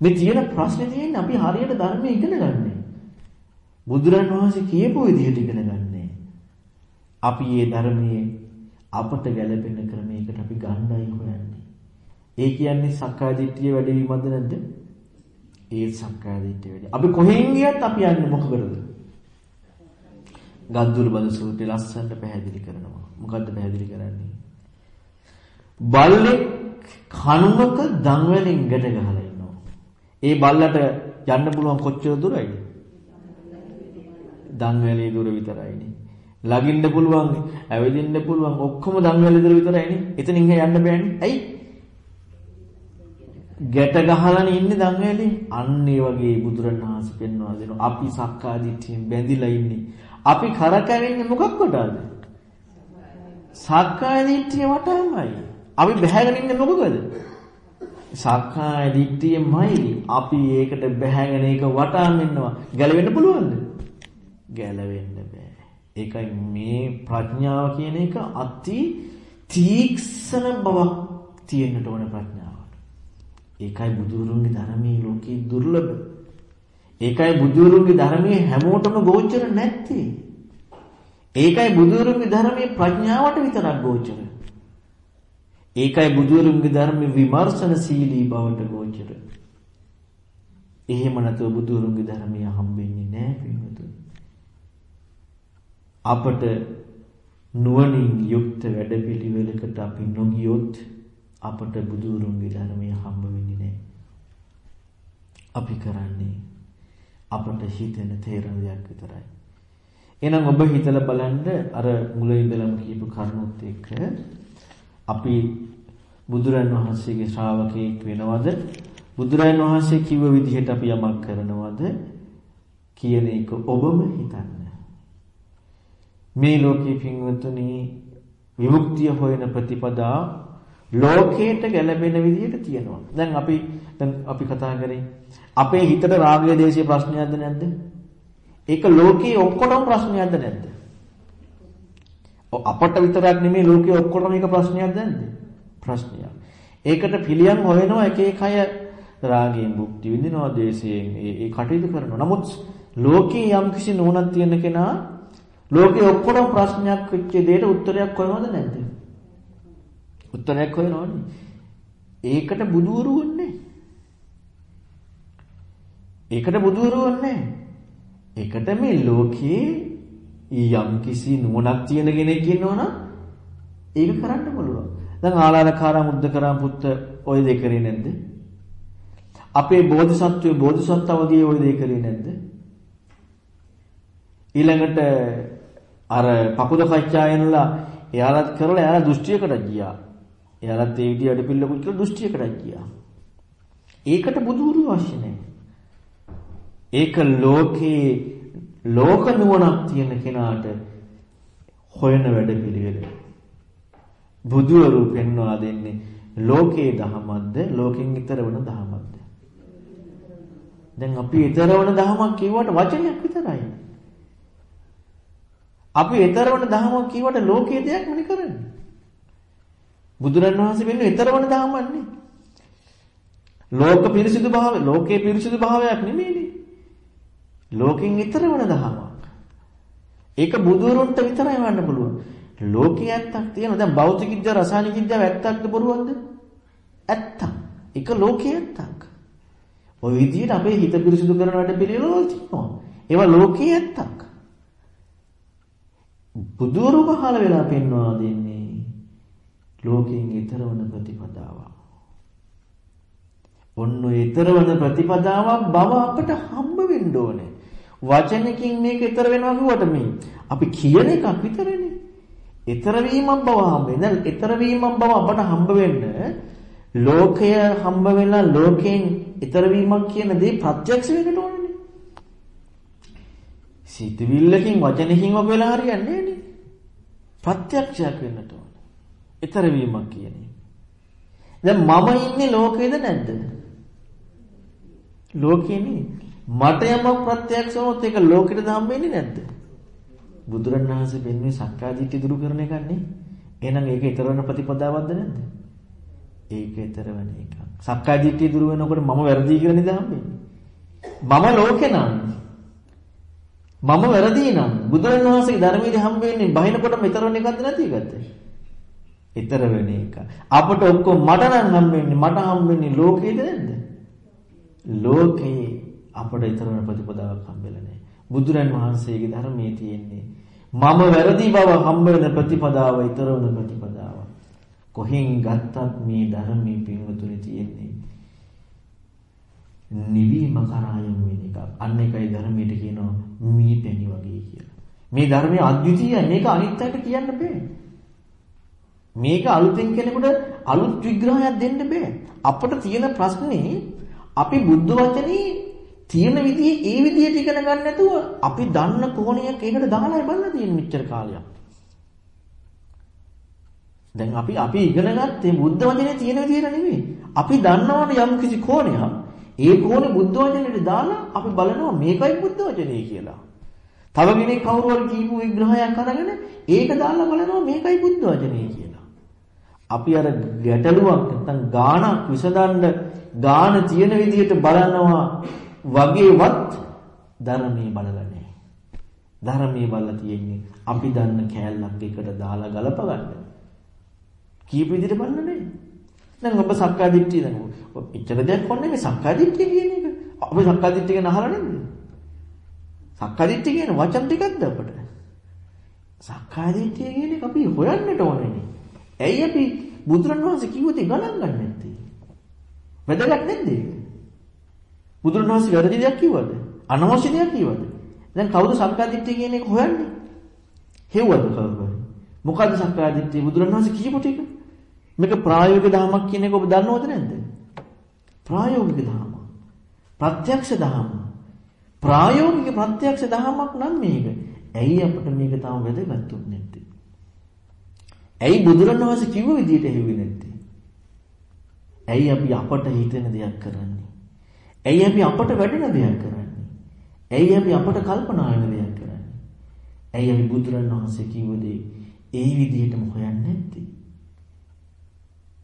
මේ තියෙන ප්‍රශ්නේ තියෙන්නේ අපි හරියට ධර්මයේ ඉගෙන ගන්නෑ. බුදුරණවහන්සේ කියපු විදිහට ඉගෙන ගන්නෑ. අපි මේ ධර්මයේ අපට ගැළපෙන ක්‍රමයකට අපි ගන්නයි හොයන්නේ. ඒ කියන්නේ සක්කාය දිට්ඨිය වැඩි වීමද නැද්ද? ඒ සක්කාය දිට්ඨිය වැඩි. අපි කොහෙන් ගියත් අපි යන්නේ මොකකටද? ගද්දුල බඳ සූත්‍රය ලස්සනට පැහැදිලි කරනවා. මොකද්ද පැහැදිලි කරන්නේ? බල්ලෙක් කණුමක දන් වලින් ගැට ගහලා ඉන්නවා. ඒ බල්ලට යන්න පුළුවන් කොච්චර දුරයිද? දන් වැලේ දුර විතරයිනේ. ලගින්න පුළුවන්, ඇවිදින්න පුළුවන් ඔක්කොම දන් වැලේ දුර විතරයිනේ. එතනින් යන්න බෑනේ. ඇයි? ගැට ගහලානේ ඉන්නේ දන්වැලේ. අන්න ඒ වගේ බුදුරණවහන්සේ පෙන්වා දෙනවා. අපි සක්කාදිට්ඨියෙන් බැඳිලා ඉන්නේ. අපි කරකැවෙන්නේ මොකක් කොටද? සක්කාය දිට්ඨිය වටමයි. අපි බැහැගෙන ඉන්නේ මොකද? සක්කාය දිට්ඨියමයි. අපි ඒකට බැහැගෙන ඒක වටාම ඉන්නවා. ගැලවෙන්න පුළුවන්ද? ගැලවෙන්න බෑ. ඒකයි මේ ප්‍රඥාව කියන එක අති තීක්ෂණ බවක් තියෙන්නට ඕන ප්‍රඥාව. ඒකයි බුදුරුන්ගේ ධර්මයේ ලෝකේ දුර්ලභ. ඒකයි බුදුරුන්ගේ ධර්මයේ හැමෝටම ගෝචර නැත්තේ. ඒකයි බුදුරුන්ගේ ධර්මයේ ප්‍රඥාවට විතරක් ගෝචර. ඒකයි බුදුරුන්ගේ ධර්මයේ විමර්ශනශීලී බවට ගෝචර. එහෙම නැතුව බුදුරුන්ගේ ධර්මය හම්බෙන්නේ නැහැ පින්වතුනි. අපට නුවණින් යුක්ත වැඩපිළිවෙලකට අපි නොගියොත් අපට බුදුරුන්ගේ ධර්මය හම්බ වෙන්නේ නැහැ. අපි කරන්නේ අපට හිතෙන තේරෙන දෙයක් විතරයි. එහෙනම් ඔබ හිතලා බලන්න අර මුල ඉඳලම කියපු කරුණුත් එක්ක අපි බුදුරන් වහන්සේගේ ශ්‍රාවකෙක් වෙනවද? බුදුරන් වහන්සේ කිව්ව විදිහට අපි යමක් කරනවද කියන එක ඔබම හිතන්න. මේ ලෝකේ පින්වතුනි විමුක්තිය හොයන ප්‍රතිපදා ලෝකයට ගැළපෙන විදිහට තියෙනවා. දැන් අපි දැන් අපි කතා කරේ අපේ හිතට රාගය දේශයේ ප්‍රශ්නයක්ද නැද්ද? ඒක ලෝකේ ඔක්කොටම ප්‍රශ්නයක්ද නැද්ද? අපට විතරක් නෙමෙයි ලෝකේ ඔක්කොටම මේක ප්‍රශ්නයක්ද නැද්ද? ප්‍රශ්නයක්. ඒකට පිළියම් හොයනවා එක එක අය රාගයෙන් භුක්ති විඳිනවා, ද්වේෂයෙන් ඒ ඒ කටයුතු කරනවා. නමුත් ලෝකේ යම් කිසි නුවණක් තියෙන කෙනා ලෝකේ ඔක්කොටම ප්‍රශ්නයක් වෙච්ච දෙයට උත්තරයක් හොයනවද නැද්ද? උත්තරයක් හොයනවනේ. ඒකට බුදුවරු වන්නේ. ඒකට බුදුවරු වන්නේ. ඒකට මේ ලෝකයේ යම් කිසි නුවණක් තියෙන කෙනෙක් ඉන්නවනම් ඒක කරන්න පුළුවන්. දැන් ආලාරකාරා මුද්දකරා පුත්ත ඔය දෙක කරේ නැද්ද? අපේ බෝධිසත්වයේ බෝධිසත්ව අවදී ඔය දෙක කරේ නැද්ද? ඊළඟට අර පකුද කච්චායනලා එයාලත් කරලා එයාලා දෘෂ්ටියකට ගියා. එයාලත් ඒ විදිහ අඩපිල්ලකුත් කියලා දෘෂ්ටියකට ගියා. ඒකට බුදුහුරු අවශ්‍ය නැහැ. ඒක ලෝකේ ලෝක නුවණක් තියෙන කෙනාට හොයන වැඩපිළිවෙල. බුදුවරු පෙන්වා දෙන්නේ ලෝකේ දහමක්ද ලෝකෙන් ඈතර වන දහමක්ද? දැන් අපි ඈතර වන දහමක් කියුවට වචනයක් විතරයි. අපි ඈතර වන දහමක් කියුවට ලෝකයේ දෙයක් නෙවෙයි කරන්නේ. බුදුරණවහන්සේ වෙන්නේ ඊතරවන දාමන්නේ. ලෝක පිරිසිදු භාවය, ලෝකේ පිරිසිදු භාවයක් නෙමෙයිනේ. ලෝකෙන් ඊතරවන දහමක්. ඒක බුදුරුන්ට විතරයි වන්න පුළුවන්. ලෝකයේ ඇත්තක් තියෙනවා. දැන් භෞතික විද්‍යාව, රසායනික විද්‍යාව ඇත්තක්ද බොරුවක්ද? ඇත්තක්. ඒක ලෝකයේ ඇත්තක්. ඔය විදිහට අපේ හිත පිරිසිදු කරන වැඩ පිළිවෙලවල් තියෙනවා. ඒවා ලෝකයේ ඇත්තක්. බුදුරු පහළ වෙලා පෙන්වා දෙන්නේ ලෝකයෙන් ඈතර වන ප්‍රතිපදාවක්. ඔන්න ඔය ඈතර වන ප්‍රතිපදාවක් බව අපට හම්බ වෙන්න ඕනේ. වචනකින් මේක ඈතර වෙනවා කිව්වට මේ අපි කියන එකක් විතරනේ. ඈතර වීමක් බව හම්බ වෙන. ඈතර වීමක් බව අපට හම්බ වෙන්න ලෝකය හම්බ වෙලා ලෝකයෙන් ඈතර වීමක් කියන දේ ප්‍රත්‍යක්ෂ වෙන්න ඕනේ. සිතවිල්ලකින් වචනකින් ඔබ වෙලා හරියන්නේ නෑනේ. ප්‍රත්‍යක්ෂයක් වෙන්නට ඕනේ. ඈතර වීමක් කියන්නේ. දැන් මම ඉන්නේ ලෝකේද නැද්ද? ලෝකේනේ. මට යමක් ප්‍රත්‍යක්ෂ වුණොත් ඒක ලෝකෙට හම්බෙන්නේ නැද්ද? බුදුරණවහන්සේ පෙන්වන්නේ සක්කාදිට්ඨිය දුරු කරන එකක් නේ. එහෙනම් ඒක ඊතර වෙන ප්‍රතිපදාවක්ද නැද්ද? ඒක ඊතර වෙන එකක්. සක්කාදිට්ඨිය දුරු වෙනකොට මම වැරදි කියලා නේද හම්බෙන්නේ? මම ලෝකේ නම් මම වැරදි නම් බුදුරණවහන්සේගේ ධර්මයේ හම්බෙන්නේ බහිනකොටම ඊතර වෙන එකක්ද නැති එකක්ද? ඊතර වෙන එක. අපට ඔක්කොම මට නම් හම්බෙන්නේ මට හම්බෙන්නේ ලෝකේද නැද්ද? ලෝකේ අපට ඊතර වෙන ප්‍රතිපදාවක් හම්බෙලා නැහැ. බුදුරන් වහන්සේගේ ධර්මයේ තියෙන්නේ මම වැරදි බව හම්බ වෙන ප්‍රතිපදාව ඊතර වෙන ප්‍රතිපදාව. කොහෙන් ගත්තත් මේ ධර්මයේ පින්වතුනි තියෙන්නේ නිවීම කරා යොමු වෙන එක. අන්න එකයි ධර්මයට කියනවා මී පැණි වගේ කියලා. මේ ධර්මයේ අද්විතීය මේක අනිත් අයට කියන්න බෑ. මේක අලුතෙන් කෙනෙකුට අලුත් විග්‍රහයක් දෙන්න බෑ. අපිට තියෙන ප්‍රශ්නේ අපි බුද්ධ වචනේ තියෙන විදිහේ ඒ විදිහට ඉගෙන ගන්න නැතුව අපි දන්න කෝණයක් ඒකට දාලා බලලා තියෙන මෙච්චර කාලයක්. දැන් අපි අපි ඉගෙන ගත්තේ බුද්ධ වචනේ තියෙන විදිහට නෙමෙයි. අපි දන්නවනේ යම් කිසි කෝණයක්. ඒ කෝණේ බුද්ධ වචනේට දාලා අපි බලනවා මේකයි බුද්ධ වචනේ කියලා. තව කෙනෙක් කවුරු හරි කියපු විග්‍රහයක් අරගෙන ඒක දාලා බලනවා මේකයි බුද්ධ වචනේ කියලා. අපි අර ගැටලුවක් නැත්නම් ගාණක් විසඳන්න ගාණ තියෙන විදිහට බලනවා වගේවත් ධර්මයේ බලලා නැහැ. ධර්මයේ බලලා තියෙන්නේ අපි දන්න කෑල්ලක් එකට දාලා ගලප ගන්න. කීප විදිහට බලන්න නැහැ. දැන් ඔබ සක්කාදිට්ඨිය දැන් ඔබ ඉච්ඡර දෙයක් කොන්නේ මේ සක්කාදිට්ඨිය කියන එක. අපි සක්කාදිට්ඨිය ගැන අහලා නැද්ද? සක්කාදිට්ඨිය කියන වචන ටිකක්ද අපට? සක්කාදිට්ඨිය කියන එක අපි හොයන්නට ඕනේ. ඇයි අපි බුදුරණවහන්සේ කිව්වොත් ගණන් ගන්න නැත්තේ? වැදගත් නැද්ද ඒක? බුදුරණවහන්සේ වැරදි දෙයක් කිව්වද? අනවශ්‍ය දෙයක් කිව්වද? දැන් කවුද සක්කාදිට්ඨිය කියන එක හොයන්නේ? හෙව්වද කවුරු? මොකද්ද සක්කාදිට්ඨිය බුදුරණවහන්සේ කියපු ටික? මේක ප්‍රායෝගික ධර්මයක් කියන එක ඔබ දන්නවද නැද්ද? ප්‍රායෝගික ධර්ම. ප්‍රත්‍යක්ෂ ධර්ම. ප්‍රායෝගික ප්‍රත්‍යක්ෂ ධර්මයක් නම් මේක. ඇයි අපිට මේක තාම වැදගත් උන්නේ නැත්තේ? ඇයි බුදුරණවහන්සේ කිව්ව විදිහට හෙව්වේ නැත්තේ? ඇයි අපි අපට හිතෙන දෙයක් කරන්නේ? ඇයි අපි අපට වැඩෙන දෙයක් කරන්නේ? ඇයි අපි අපට කල්පනා වෙන දෙයක් කරන්නේ? ඇයි අපි බුදුරණවහන්සේ කිව්ව දේ ඒ විදිහටම හොයන්නේ නැත්තේ?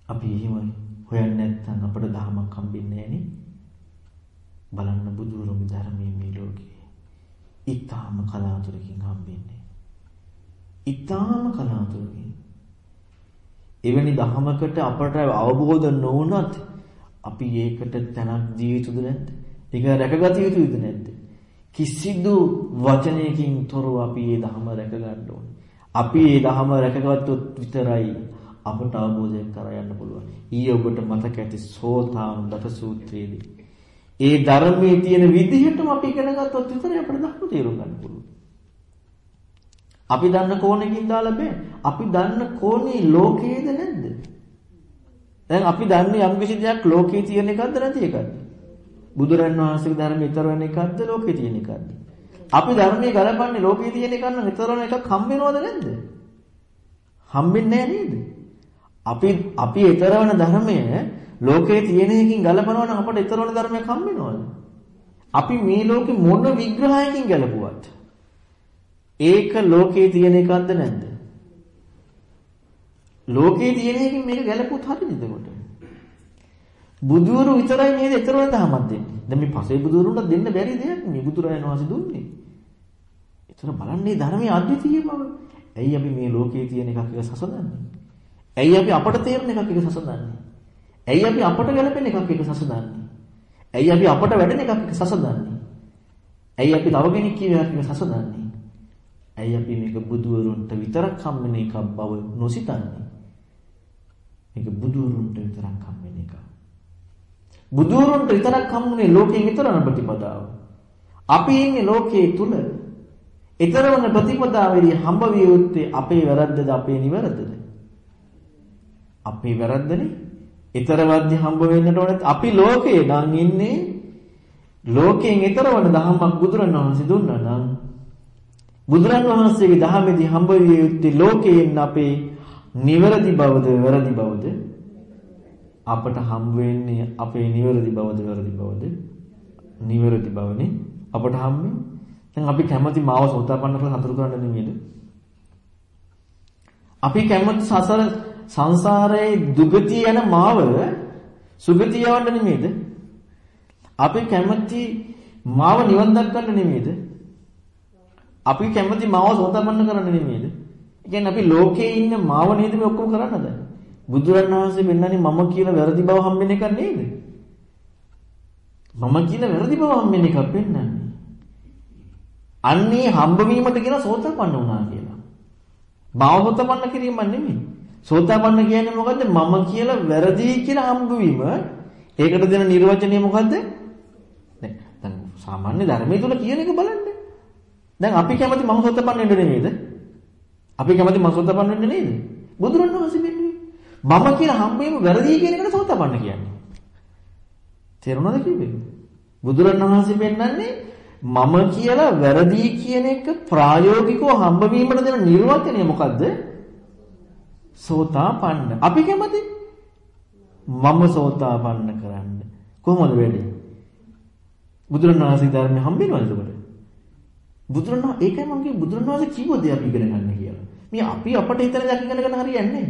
අපි එහෙම හොයන්නේ නැත්නම් අපට ධර්මයක් හම්බෙන්නේ නැහනේ. බලන්න බුදුරුගේ ධර්මයේ මේ ලෝකේ. ඊටාම කලාතුරකින් හම්බෙන්නේ. ඊටාම කලාතුරකින්. එවැනි ධර්මයකට අපට අවබෝධ නොවුනත් අපි ඒකට තැනක් දී යුතුද නැද්ද? ඒක රැකගත යුතුද නැද්ද? කිසිදු වචනයකින් තොරව අපි මේ ධර්ම රැක ගන්න ඕනේ. අපි මේ ධර්ම රැකගත්තොත් විතරයි අපට අවබෝධයක් කරා යන්න පුළුවන්. ඊයේ ඔබට මතක ඇති සෝතාන් දත සූත්‍රයේදී ඒ ධර්මයේ තියෙන විදිහටම අපි ඉගෙන ගත්තොත් විතරයි අපිට ධර්ම තේරුම් ගන්න පුළුවන්. අපි දන්න කෝණකින් දාලා බෑ. අපි දන්න කෝණේ ලෝකයේද නැද්ද? දැන් අපි දන්නේ යම් කිසි දෙයක් ලෝකේ තියෙන එකක්ද නැති එකක්ද? බුදුරන් වහන්සේගේ ධර්මයේ ඊතර වෙන එකක්ද ලෝකේ තියෙන එකක්ද? අපි ධර්මයේ ගලපන්නේ ලෝකේ තියෙන එකක් නම් ඊතර වෙන එකක් හම් වෙනවද නැද්ද? හම්බෙන්නේ නේද? අපි අපි ඊතර වෙන ධර්මය ලෝකේ තියෙන එකකින් ගලපනවා නම් අපට ඊතර වෙන ධර්මයක් හම් වෙනවද? අපි මේ ලෝකේ මොන විග්‍රහයකින් ගලපුවත් ඒක ලෝකේ තියෙන එකක්ද නැද්ද? ලෝකේ තියෙන එකකින් මේක ගැලපුත් හරියද එතකොට? බුදුවරු විතරයි නේද ඊතර වෙන දහමක් දෙන්නේ. දැන් මේ පසේ බුදුවරුන්ට දෙන්න බැරි දෙයක් මේ බුදුරජාණන් වහන්සේ දුන්නේ. ඒතර බලන්නේ ධර්මයේ අද්විතීය බව. ඇයි අපි මේ ලෝකේ තියෙන එකක් එක සසඳන්නේ? ඇයි අපි අපට තේරෙන එකක් එක සසඳන්නේ? ඇයි අපි අපට ගැලපෙන එකක් එක සසඳන්නේ? ඇයි අපි අපට වැඩෙන එකක් එක සසඳන්නේ? ඇයි අපි තව කෙනෙක් කියන එකක් එක සසඳන්නේ? ඇයි අපි මේක බුදුවරුන්ට විතරක් හම්බෙන එකක් බව නොසිතන්නේ? මේක බුදුරුන්ට විතරක් හම් වෙන එක. බුදුරුන්ට විතරක් හම්ුනේ ලෝකයෙන් ඊතරන ප්‍රතිපදාව. අපි ඉන්නේ ලෝකයේ තුල. ඊතරවන ප්‍රතිපදාවෙදී හම්බ විය යුත්තේ අපේ වැරද්දද අපේ නිවැරදිද? අපේ වැරද්දනේ. ඊතරවද්දි හම්බ වෙන්නට ඕනේ අපි ලෝකේ නම් ඉන්නේ ලෝකයෙන් ඊතරවන දහමක් බුදුරණවහන්සේ දුන්නා නම් බුදුරණවහන්සේගේ දහමේදී හම්බ විය යුත්තේ ලෝකයෙන් අපේ නිවැරදි බවද වැරදි බවද? අපට හම් වෙන්නේ අපේ නිවැරදි බවද වැරදි බවද? නිවැරදි බවනේ අපට හම් දැන් අපි කැමති මාව සෝතාපන්න කරලා හතුරු කරන්න නෙමෙයිද? අපි කැමති සසර සංසාරයේ දුගතිය යන මාව සුගතිය යවන්න නෙමෙයිද? අපි කැමති මාව නිවන් දක්වන්න නෙමෙයිද? අපි කැමති මාව සෝතාපන්න කරන්න නෙමෙයිද? කියන්නේ අපි ලෝකේ ඉන්න මාව නේද මේ ඔක්කොම කරන්නද? බුදුරණවහන්සේ මෙන්නනේ මම කියලා වැරදි බව හම්බෙන එක නේද? මම කියලා වැරදි බව හම්බෙන එකක් පෙන්වන්නේ. අන්නේ හම්බවීමට කියන සෝතාපන්න වුණා කියලා. මාව සෝතාපන්න කිරීම නෙමෙයි. සෝතාපන්න කියන්නේ මොකද්ද? මම කියලා වැරදි කියලා හම්බවීම. ඒකට දෙන නිර්වචනය මොකද්ද? දැන් සාමාන්‍ය ධර්මයේ තුල කියන එක බලන්න. දැන් අපි කැමති මම සෝතාපන්න වෙන්න නෙමෙයිද? අපි කැමති මම සෝතපන්න වෙන්නේ නේද? බුදුරණවහන්සේ වෙන්නේ. මම කියලා හම්බෙම වැරදි කියන එකට සෝතපන්න කියන්නේ. තේරුණාද කිව්වේ? බුදුරණවහන්සේ පෙන්වන්නේ මම කියලා වැරදි කියන එක ප්‍රායෝගිකව හම්බවීමට දෙන නිර්වචනය මොකද්ද? සෝතාපන්න. අපි කැමති මම සෝතාපන්න කරන්න. කොහොමද වෙන්නේ? බුදුරණවහන්සේ ධර්මය හම්බෙනවද එතකොට? බුදුරණවහන්සේ ඒකයි මම කිව්වේ බුදුරණවහන්සේ කිව්ව දේ අපි ඉගෙන ගන්න කියලා. මේ අපි අපට හිතන දේ ඉගෙන ගන්න හරියන්නේ නැහැ.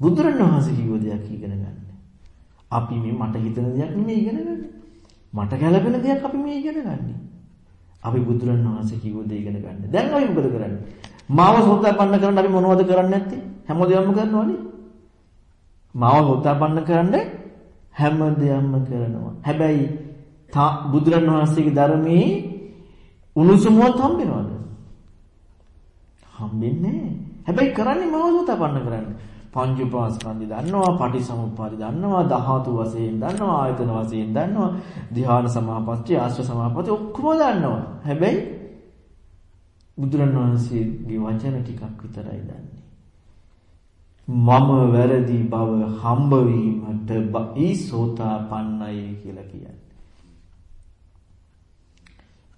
බුදුරණවහන්සේ කිව්ව දෙයක් ඉගෙන ගන්න. අපි මේ මට හිතන දෙයක් නෙමෙයි ඉගෙන ගන්න. මට ගැළපෙන දෙයක් අපි මේ ඉගෙන ගන්න. අපි බුදුරණවහන්සේ කිව්ව දේ ඉගෙන ගන්න. දැන් අපි මොකද කරන්නේ? මාව සෝතාපන්න කරන්න අපි මොනවද කරන්නේ නැත්තේ? හැමෝදේම කරනවනේ. මාව සෝතාපන්න කරන්න හැමදේම කරනවා. හැබැයි බුදුරණවහන්සේගේ ධර්මයේ උණුසුමුවත් හම්බෙනවද? හම්බෙන්නේ නැහැ. හැබැයි කරන්නේ මව සෝතපන්න කරන්නේ. පංච උපාස්කන්ධය දන්නවා, පටිසමුප්පාදය දන්නවා, ධාතු වශයෙන් දන්නවා, ආයතන වශයෙන් දන්නවා, ධ්‍යාන සමාපatti, ආශ්‍ර සමාපatti ඔක්කොම දන්නවා. හැබැයි බුදුරණවහන්සේගේ වචන ටිකක් විතරයි දන්නේ. මම වැරදි බව හම්බ වීමට ඊ සෝතාපන්නයි කියලා කියන්නේ.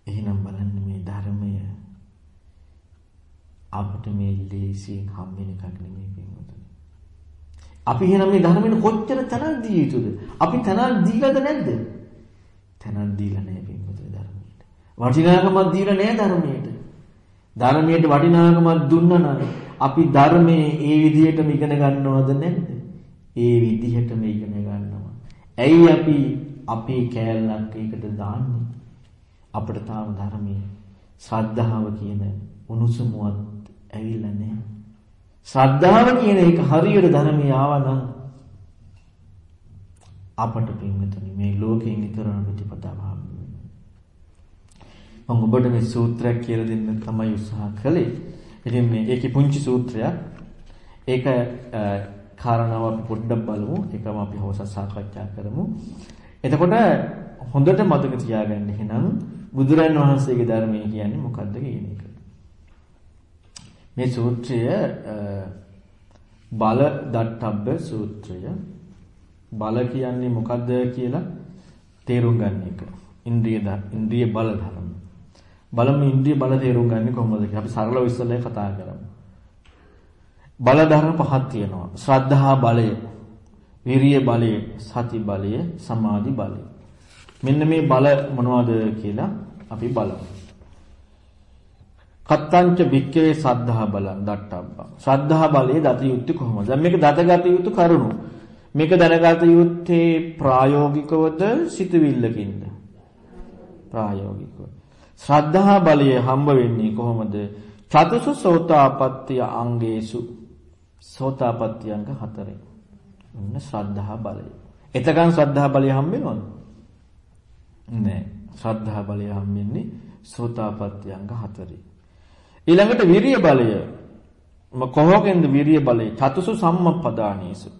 එහෙනම් බලන්න මේ ධර්මය අපිට මේ ලේසියෙන් හම්බෙන එකක් නෙමෙයි පින්වතුනි. අපි එහෙනම් මේ ධර්මයෙන් කොච්චර තනක් දී යුතුද? අපි තනක් දීලාද නැද්ද? තනක් දීලා නැහැ පින්වතුනි ධර්මයට. වටිනාකමක් දීලා නැහැ ධර්මයට. ධර්මයට වටිනාකමක් දුන්නා නම් අපි ධර්මයේ ඒ විදිහටම ඉගෙන ගන්නවද නැද්ද? ඒ විදිහටම ඉගෙන ගන්නවා. ඇයි අපි අපේ කෑල්ලක් ඒකට දාන්නේ? අපිට තාම ධර්මයේ ශ්‍රද්ධාව කියන උණුසුමුවත් ඇවිල්ලා නැහැ. ශ්‍රද්ධාව කියන එක හරියට ධර්මයේ ආවනම් අපට පින්විතනි මේ ලෝකයෙන් ඊතරන ප්‍රතිපදාව හම්බෙන්නේ. මම ඔබට මේ සූත්‍රයක් කියලා දෙන්න තමයි උත්සාහ කළේ. ඉතින් මේ ඒකේ පුංචි සූත්‍රයක්. ඒක කාරණාව අපි පොඩ්ඩක් බලමු. ඒකම අපි හවස සාකච්ඡා කරමු. එතකොට හොඳට මතක තියාගන්න එහෙනම් බුදුරන් වහන්සේගේ ධර්මය කියන්නේ මොකක්ද කියන එක. මේ සූත්‍රය බල දට්ටබ්බ සූත්‍රය. බල කියන්නේ මොකද්ද කියලා තේරුම් ගන්න එක. ඉන්ද්‍රිය ඉන්ද්‍රිය බල ධර්ම. බලමු ඉන්ද්‍රිය බල තේරුම් ගන්න කොහොමද කියලා අපි සරලව ඉස්සෙල්ලා කතා කරමු. බල ධර්ම පහක් තියෙනවා. ශ්‍රද්ධා බලය, විරිය බලය, සති බලය, සමාධි බලය. මෙන්න මේ බල මොනවද කියලා අපි බලමු. කත්තංච වික්කේ සද්ධා බලං දට්ටබ්බා. ශ්‍රද්ධා බලයේ දත යුත්තේ කොහොමද? දැන් මේක දතගත යුතු කරුණු. මේක දැනගත යුත්තේ ප්‍රායෝගිකවද සිතවිල්ලකින්ද? ප්‍රායෝගිකව. ශ්‍රද්ධා බලය හම්බ වෙන්නේ කොහොමද? චතුසු සෝතාපට්ඨිය අංගේසු. සෝතාපට්ඨිය අංග හතරේ. ඔන්න ශ්‍රද්ධා බලය. එතකන් ශ්‍රද්ධා බලය හම්බෙනවද? නෑ. ශ්‍රද්ධා බලය හම්බෙන්නේ සෝතාපට්ඨිය අංග හතරේ. ඊළඟට විරිය බලය. කොහොගෙන්ද විරිය බලය? චතුසු සම්මප්පදානීසු.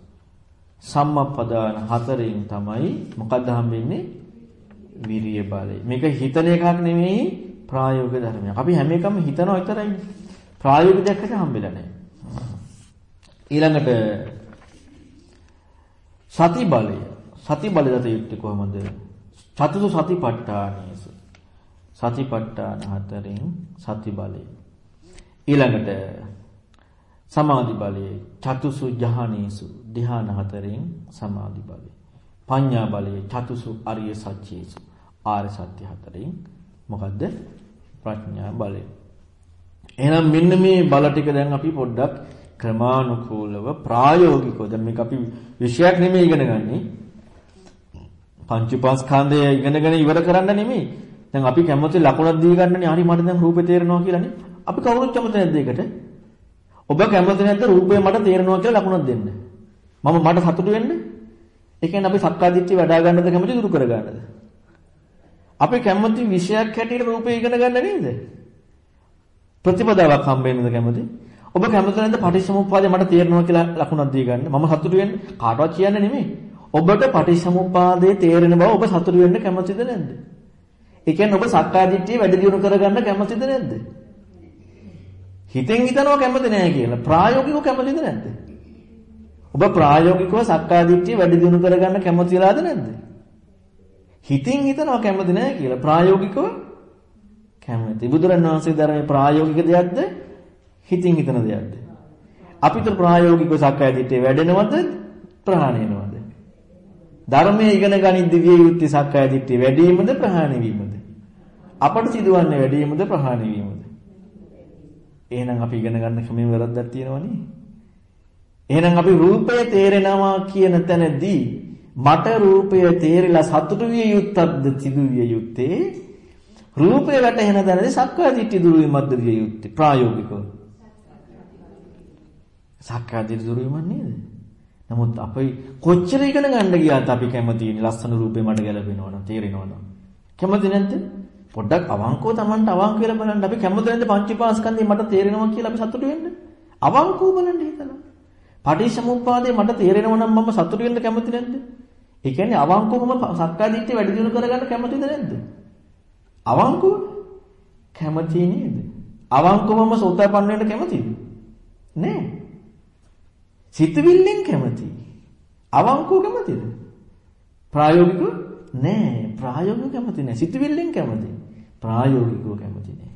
සම්මප්පදාන හතරෙන් තමයි මොකක්ද හම්බෙන්නේ? විරිය බලය. මේක හිතන එකක් නෙමෙයි ප්‍රායෝගික ධර්මයක්. අපි හැම එකම හිතනවා විතරයි. ප්‍රායෝගික දෙයක් හරි හම්බෙලා නැහැ. ඊළඟට සති බලය. සති බලය දත යුත්තේ කොහොමද? චතුසු සතිපට්ඨානේසු. සතිපට්ඨාන හතරෙන් සති බලය. ඊළඟට සමාධි බලය චතුසු ජහනේසු ධ්‍යාන හතරෙන් සමාධි බලය. පඤ්ඤා බලය චතුසු අරිය සත්‍යේසු ආර්ය සත්‍ය හතරෙන් මොකද්ද? ප්‍රඥා බලය. එහෙනම් මෙන්න මේ බල ටික දැන් අපි පොඩ්ඩක් ක්‍රමානුකූලව ප්‍රායෝගිකව දැන් මේක අපි විෂයක් නෙමෙයි ඉගෙන ගන්නේ. පංච උපාස්කන්ධය ඉගෙනගෙන ඉවර කරන්න නෙමෙයි. දැන් අපි කැමති ලකුණක් දී ගන්නනේ හරි මට දැන් රූපේ තේරෙනවා කියලානේ. අපි කවුරුත් කැමති නැද්ද ඒකට? ඔබ කැමති නැද්ද රූපේ මට තේරෙනවා කියලා ලකුණක් දෙන්න? මම මට සතුටු වෙන්න? ඒ කියන්නේ අපි සක්කාදිට්ඨිය වඩා ගන්නද කැමති දුරු කර ගන්නද? අපි කැමති විෂයක් හැටියට රූපේ ඉගෙන ගන්න නේද? ප්‍රතිපදාවක් හම්බෙන්නද කැමති? ඔබ කැමති නැද්ද පටිච්චසමුප්පාදේ මට තේරෙනවා කියලා ලකුණක් දී ගන්න? මම සතුටු වෙන්න කාටවත් කියන්නේ නෙමෙයි. ඔබට පටිච්චසමුප්පාදේ තේරෙන බව ඔබ සතුටු වෙන්න කැමතිද නැද්ද? ඒ කියන්නේ ඔබ සක්කාදිට්ඨිය වැඩි දියුණු කරගන්න කැමතිද නැද්ද? හිතෙන් හිතනවා කැමති නෑ කියලා. ප්‍රායෝගිකව කැමතිද නැද්ද? ඔබ ප්‍රායෝගිකව සක්කාදිට්ඨිය වැඩි දියුණු කරගන්න කැමතිලාද නැද්ද? හිතින් හිතනවා කැමති නෑ කියලා. ප්‍රායෝගිකව කැමති. බුදුරණවහන්සේ ධර්මයේ ප්‍රායෝගික දෙයක්ද? හිතින් හිතන දෙයක්ද? අපිට ප්‍රායෝගිකව සක්කාදිට්ඨිය වැඩෙනවද? ප්‍රහාණය වෙනවද? ධර්මයේ ඉගෙන ගනිද්දී විය යුත්තේ සක්කාදිට්ඨිය වැඩි වීමද ප්‍රහාණය වීමද? අපට සිදුවන්නේ වැඩි වීමද ප්‍රහාණය වීමද? එහෙනම් අපි ඉගෙන ගන්න ක්‍රමයේ වැරද්දක් තියෙනවනේ. එහෙනම් අපි රූපය තේරෙනවා කියන තැනදී මට රූපය තේරිලා සතුටු විය යුත්තක්ද සිදු විය යුත්තේ? රූපය වැටහෙන තැනදී සක්කාය දිට්ඨි දුරු වීමක්ද විය යුත්තේ? ප්‍රායෝගිකව. සක්කාය දිට්ඨි දුරු වීමක් නේද? නමුත් අපි කොච්චර ඉගෙන ගන්න ගියාත් අපි කැමතිනේ ලස්සන රූපේ මට ගැලපෙනවා නම් තේරෙනවා නම් කැමති නැද්ද? පොඩ්ඩක් අවංකව Tamanට අවංක වෙලා බලන්න අපි කැමති නැද්ද පංචීපාස්කන්ධේ මට තේරෙනවා කියලා අපි සතුටු වෙන්න අවංකව බලන්න හිතලා පටිච්චසමුප්පාදේ මට තේරෙනවා නම් මම සතුටු වෙන්න කැමති නැද්ද? ඒ කියන්නේ අවංකවම සක්කාදිට්ඨිය වැඩි දියුණු කරගන්න කැමතිද නැද්ද? අවංකව කැමති නේද? අවංකවම සෝතාපන්න වෙන්න කැමතිද? නෑ. සිතවිල්ලෙන් කැමති. අවංකව කැමතිද? ප්‍රායෝගිකව නෑ. ප්‍රායෝගිකව කැමති නෑ. සිතවිල්ලෙන් කැමති. ප්‍රායෝගිකව කැමති නෑ.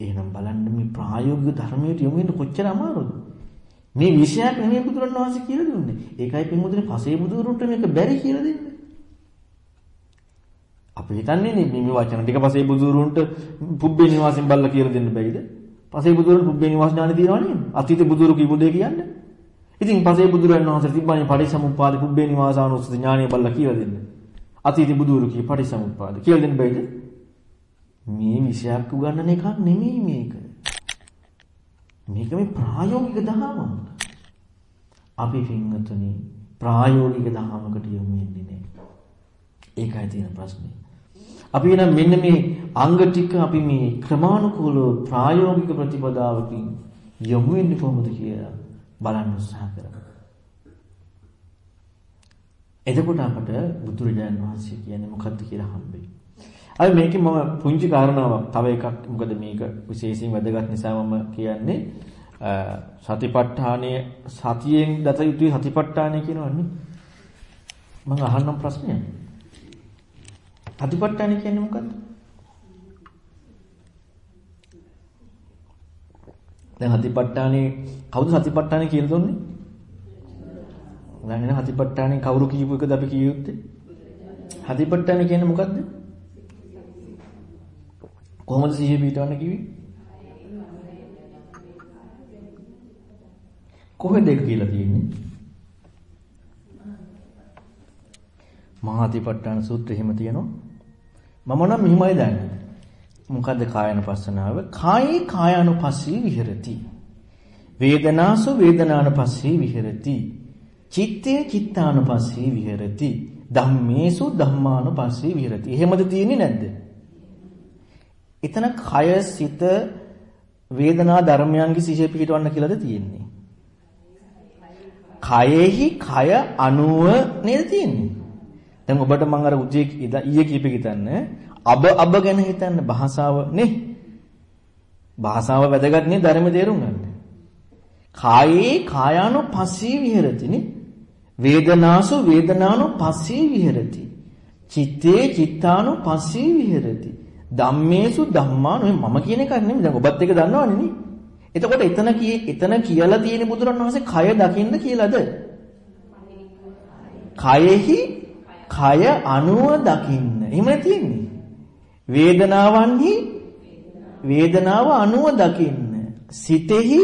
එහෙනම් බලන්න මේ ප්‍රායෝගික ධර්මයට යොමු වෙන්න කොච්චර අමාරුද? මේ විෂයක් නෙමෙයි බුදුරණවහන්සේ කියලා දුන්නේ. ඒකයි පින්මුදුනේ පසේ බුදුරුන්ට මේක බැරි කියලා දෙන්නේ. අපි හිතන්නේ නේ මේ වචන ටික පසේ බුදුරුන්ට පුබ්බේ නිවාසෙන් බල්ලා කියලා දෙන්න බැයිද? පසේ බුදුරුන් පුබ්බේ නිවාස ඥානෙ තියනවා නේද? අතීත බුදුරු කිව්ව දෙය කියන්නේ. ඉතින් පසේ බුදුරණවහන්සේ තිබ්බනේ පටිසමුප්පාද පුබ්බේ නිවාසානුස්සති ඥානෙ බල්ලා කියලා දෙන්න. අතීත බුදුරු කී පටිසමුප්පාද කියලා දෙන්න බැයිද? මේ විෂයක් උගන්නන එකක් නෙමෙයි මේක. මේක මේ ප්‍රායෝගික දහමක්. අපි පින්වතුනි ප්‍රායෝගික දහමකට යොමු වෙන්නේ නැහැ. ඒකයි තියෙන ප්‍රශ්නේ. අපි එනම් මෙන්න මේ අංග ටික අපි මේ ක්‍රමානුකූලව ප්‍රායෝගික ප්‍රතිපදාවකින් යොමු වෙන්නේ කොහොමද කියලා බලන්න උත්සාහ කරමු. එතකොට අපට බුදුරජාණන් වහන්සේ කියන්නේ මොකක්ද කියලා හම්බෙයි. අය මේකේ මම පුංචි කාරණාවක්. තව එකක්. මොකද මේක විශේෂයෙන් වැදගත් නිසා මම කියන්නේ සතිපට්ඨානයේ සතියෙන් දත යුතුයි සතිපට්ඨානය කියනවනේ. මම අහන්නම් ප්‍රශ්නය සතිපට්ඨානය කියන්නේ මොකද්ද? දැන් සතිපට්ඨානේ කවුද සතිපට්ඨානේ කියලා දුන්නේ? දැන් එන සතිපට්ඨානේ කවුරු කියපු එකද අපි කිය යුත්තේ? සතිපට්ඨානේ කියන්නේ මොකද්ද? කොහොමද සිහිය පිටවන්න කිව්වේ? කොහෙද ඒක කියලා තියෙන්නේ? මහාතිපට්ඨාන සූත්‍රය එහෙම තියෙනවා. මම නම් මෙහිමයි දන්නේ. මොකද්ද කායानुපස්සනාව? කායේ කායानुපස්සී විහෙරති. වේදනාසු වේදනානුපස්සී විහෙරති. චිත්තේ චිත්තානුපස්සී විහෙරති. ධම්මේසු ධම්මානුපස්සී විහෙරති. එහෙමද තියෙන්නේ නැද්ද? එතන කය සිත වේදනා ධර්මයන්ගේ සිහිය පිහිටවන්න කියලාද තියෙන්නේ. කයෙහි කය අණුව නේද තියෙන්නේ? දැන් ඔබට මම අර උදේ ඊයේ කීපෙ හිතන්න අබ අබ ගැන හිතන්න භාෂාව නේ. භාෂාව වැදගත් නේ ධර්ම තේරුම් ගන්න. කායේ කායano පස්සී විහෙරතිනේ. වේදනාසු වේදනානු පස්සී විහෙරති. චිත්තේ චිත්තානු පස්සී විහෙරති. ධම්මේසු ධම්මානු මම කියන එක නෙමෙයි දැන් ඔබත් එක දන්නවනේ නේ. එතකොට එතන කී එතන කියලා තියෙන බුදුරණවහන්සේ කය දකින්න කියලාද? කයෙහි කය අනුව දකින්න. එහෙමනේ තියෙන්නේ. වේදනාවන්හි වේදනාව අනුව දකින්න. සිතෙහි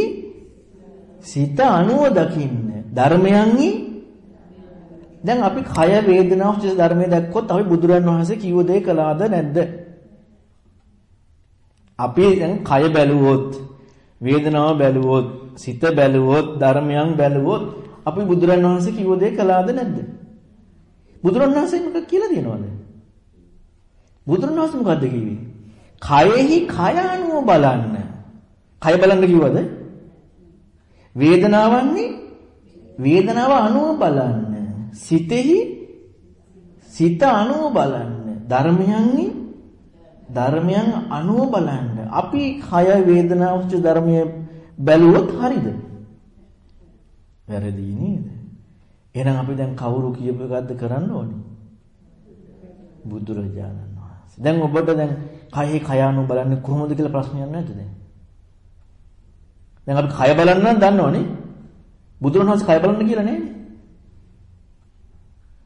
සිත අනුව දකින්න. ධර්මයන්හි දැන් අපි කය වේදනාව චිත ධර්මයේ දැක්කොත් අපි බුදුරන් වහන්සේ කිව්ව දේ කළාද නැද්ද? අපි දැන් කය බැලුවොත් වේදනාව බැලුවොත් සිත බැලුවොත් ධර්මයන් බැලුවොත් අපි බුදුරන් වහන්සේ කිව්ව දේ කළාද නැද්ද? බුදුරන් වහන්සේ මොකක් කියලා දෙනවද? බුදුරන් වහන්සේ මොකද්ද කිව්වේ? කයෙහි කය අනුව බලන්න. කය බලන්න කිව්වද? වේදනාවන්නේ වේදනාව අනුව බලන්න. සිතෙහි සිත අනුව බලන්න. ධර්මයන්හි ධර්මයන් අනුව බලන්න. අපි කය වේදනාවච්ච ධර්මයේ බැලුවොත් හරිද? වැරදි නේද? එහෙනම් අපි දැන් කවුරු කියපු එකක්ද කරන්න ඕනේ? බුදුරජාණන් වහන්සේ. දැන් ඔබට දැන් කයෙහි කය අනුව බලන්නේ කොහොමද කියලා ප්‍රශ්නයක් නැද්ද දැන්? දැන් අපි කය බලන්න නම් දන්නවනේ. බුදුරණවහන්සේ කය බලන්න කියලා නෑනේ.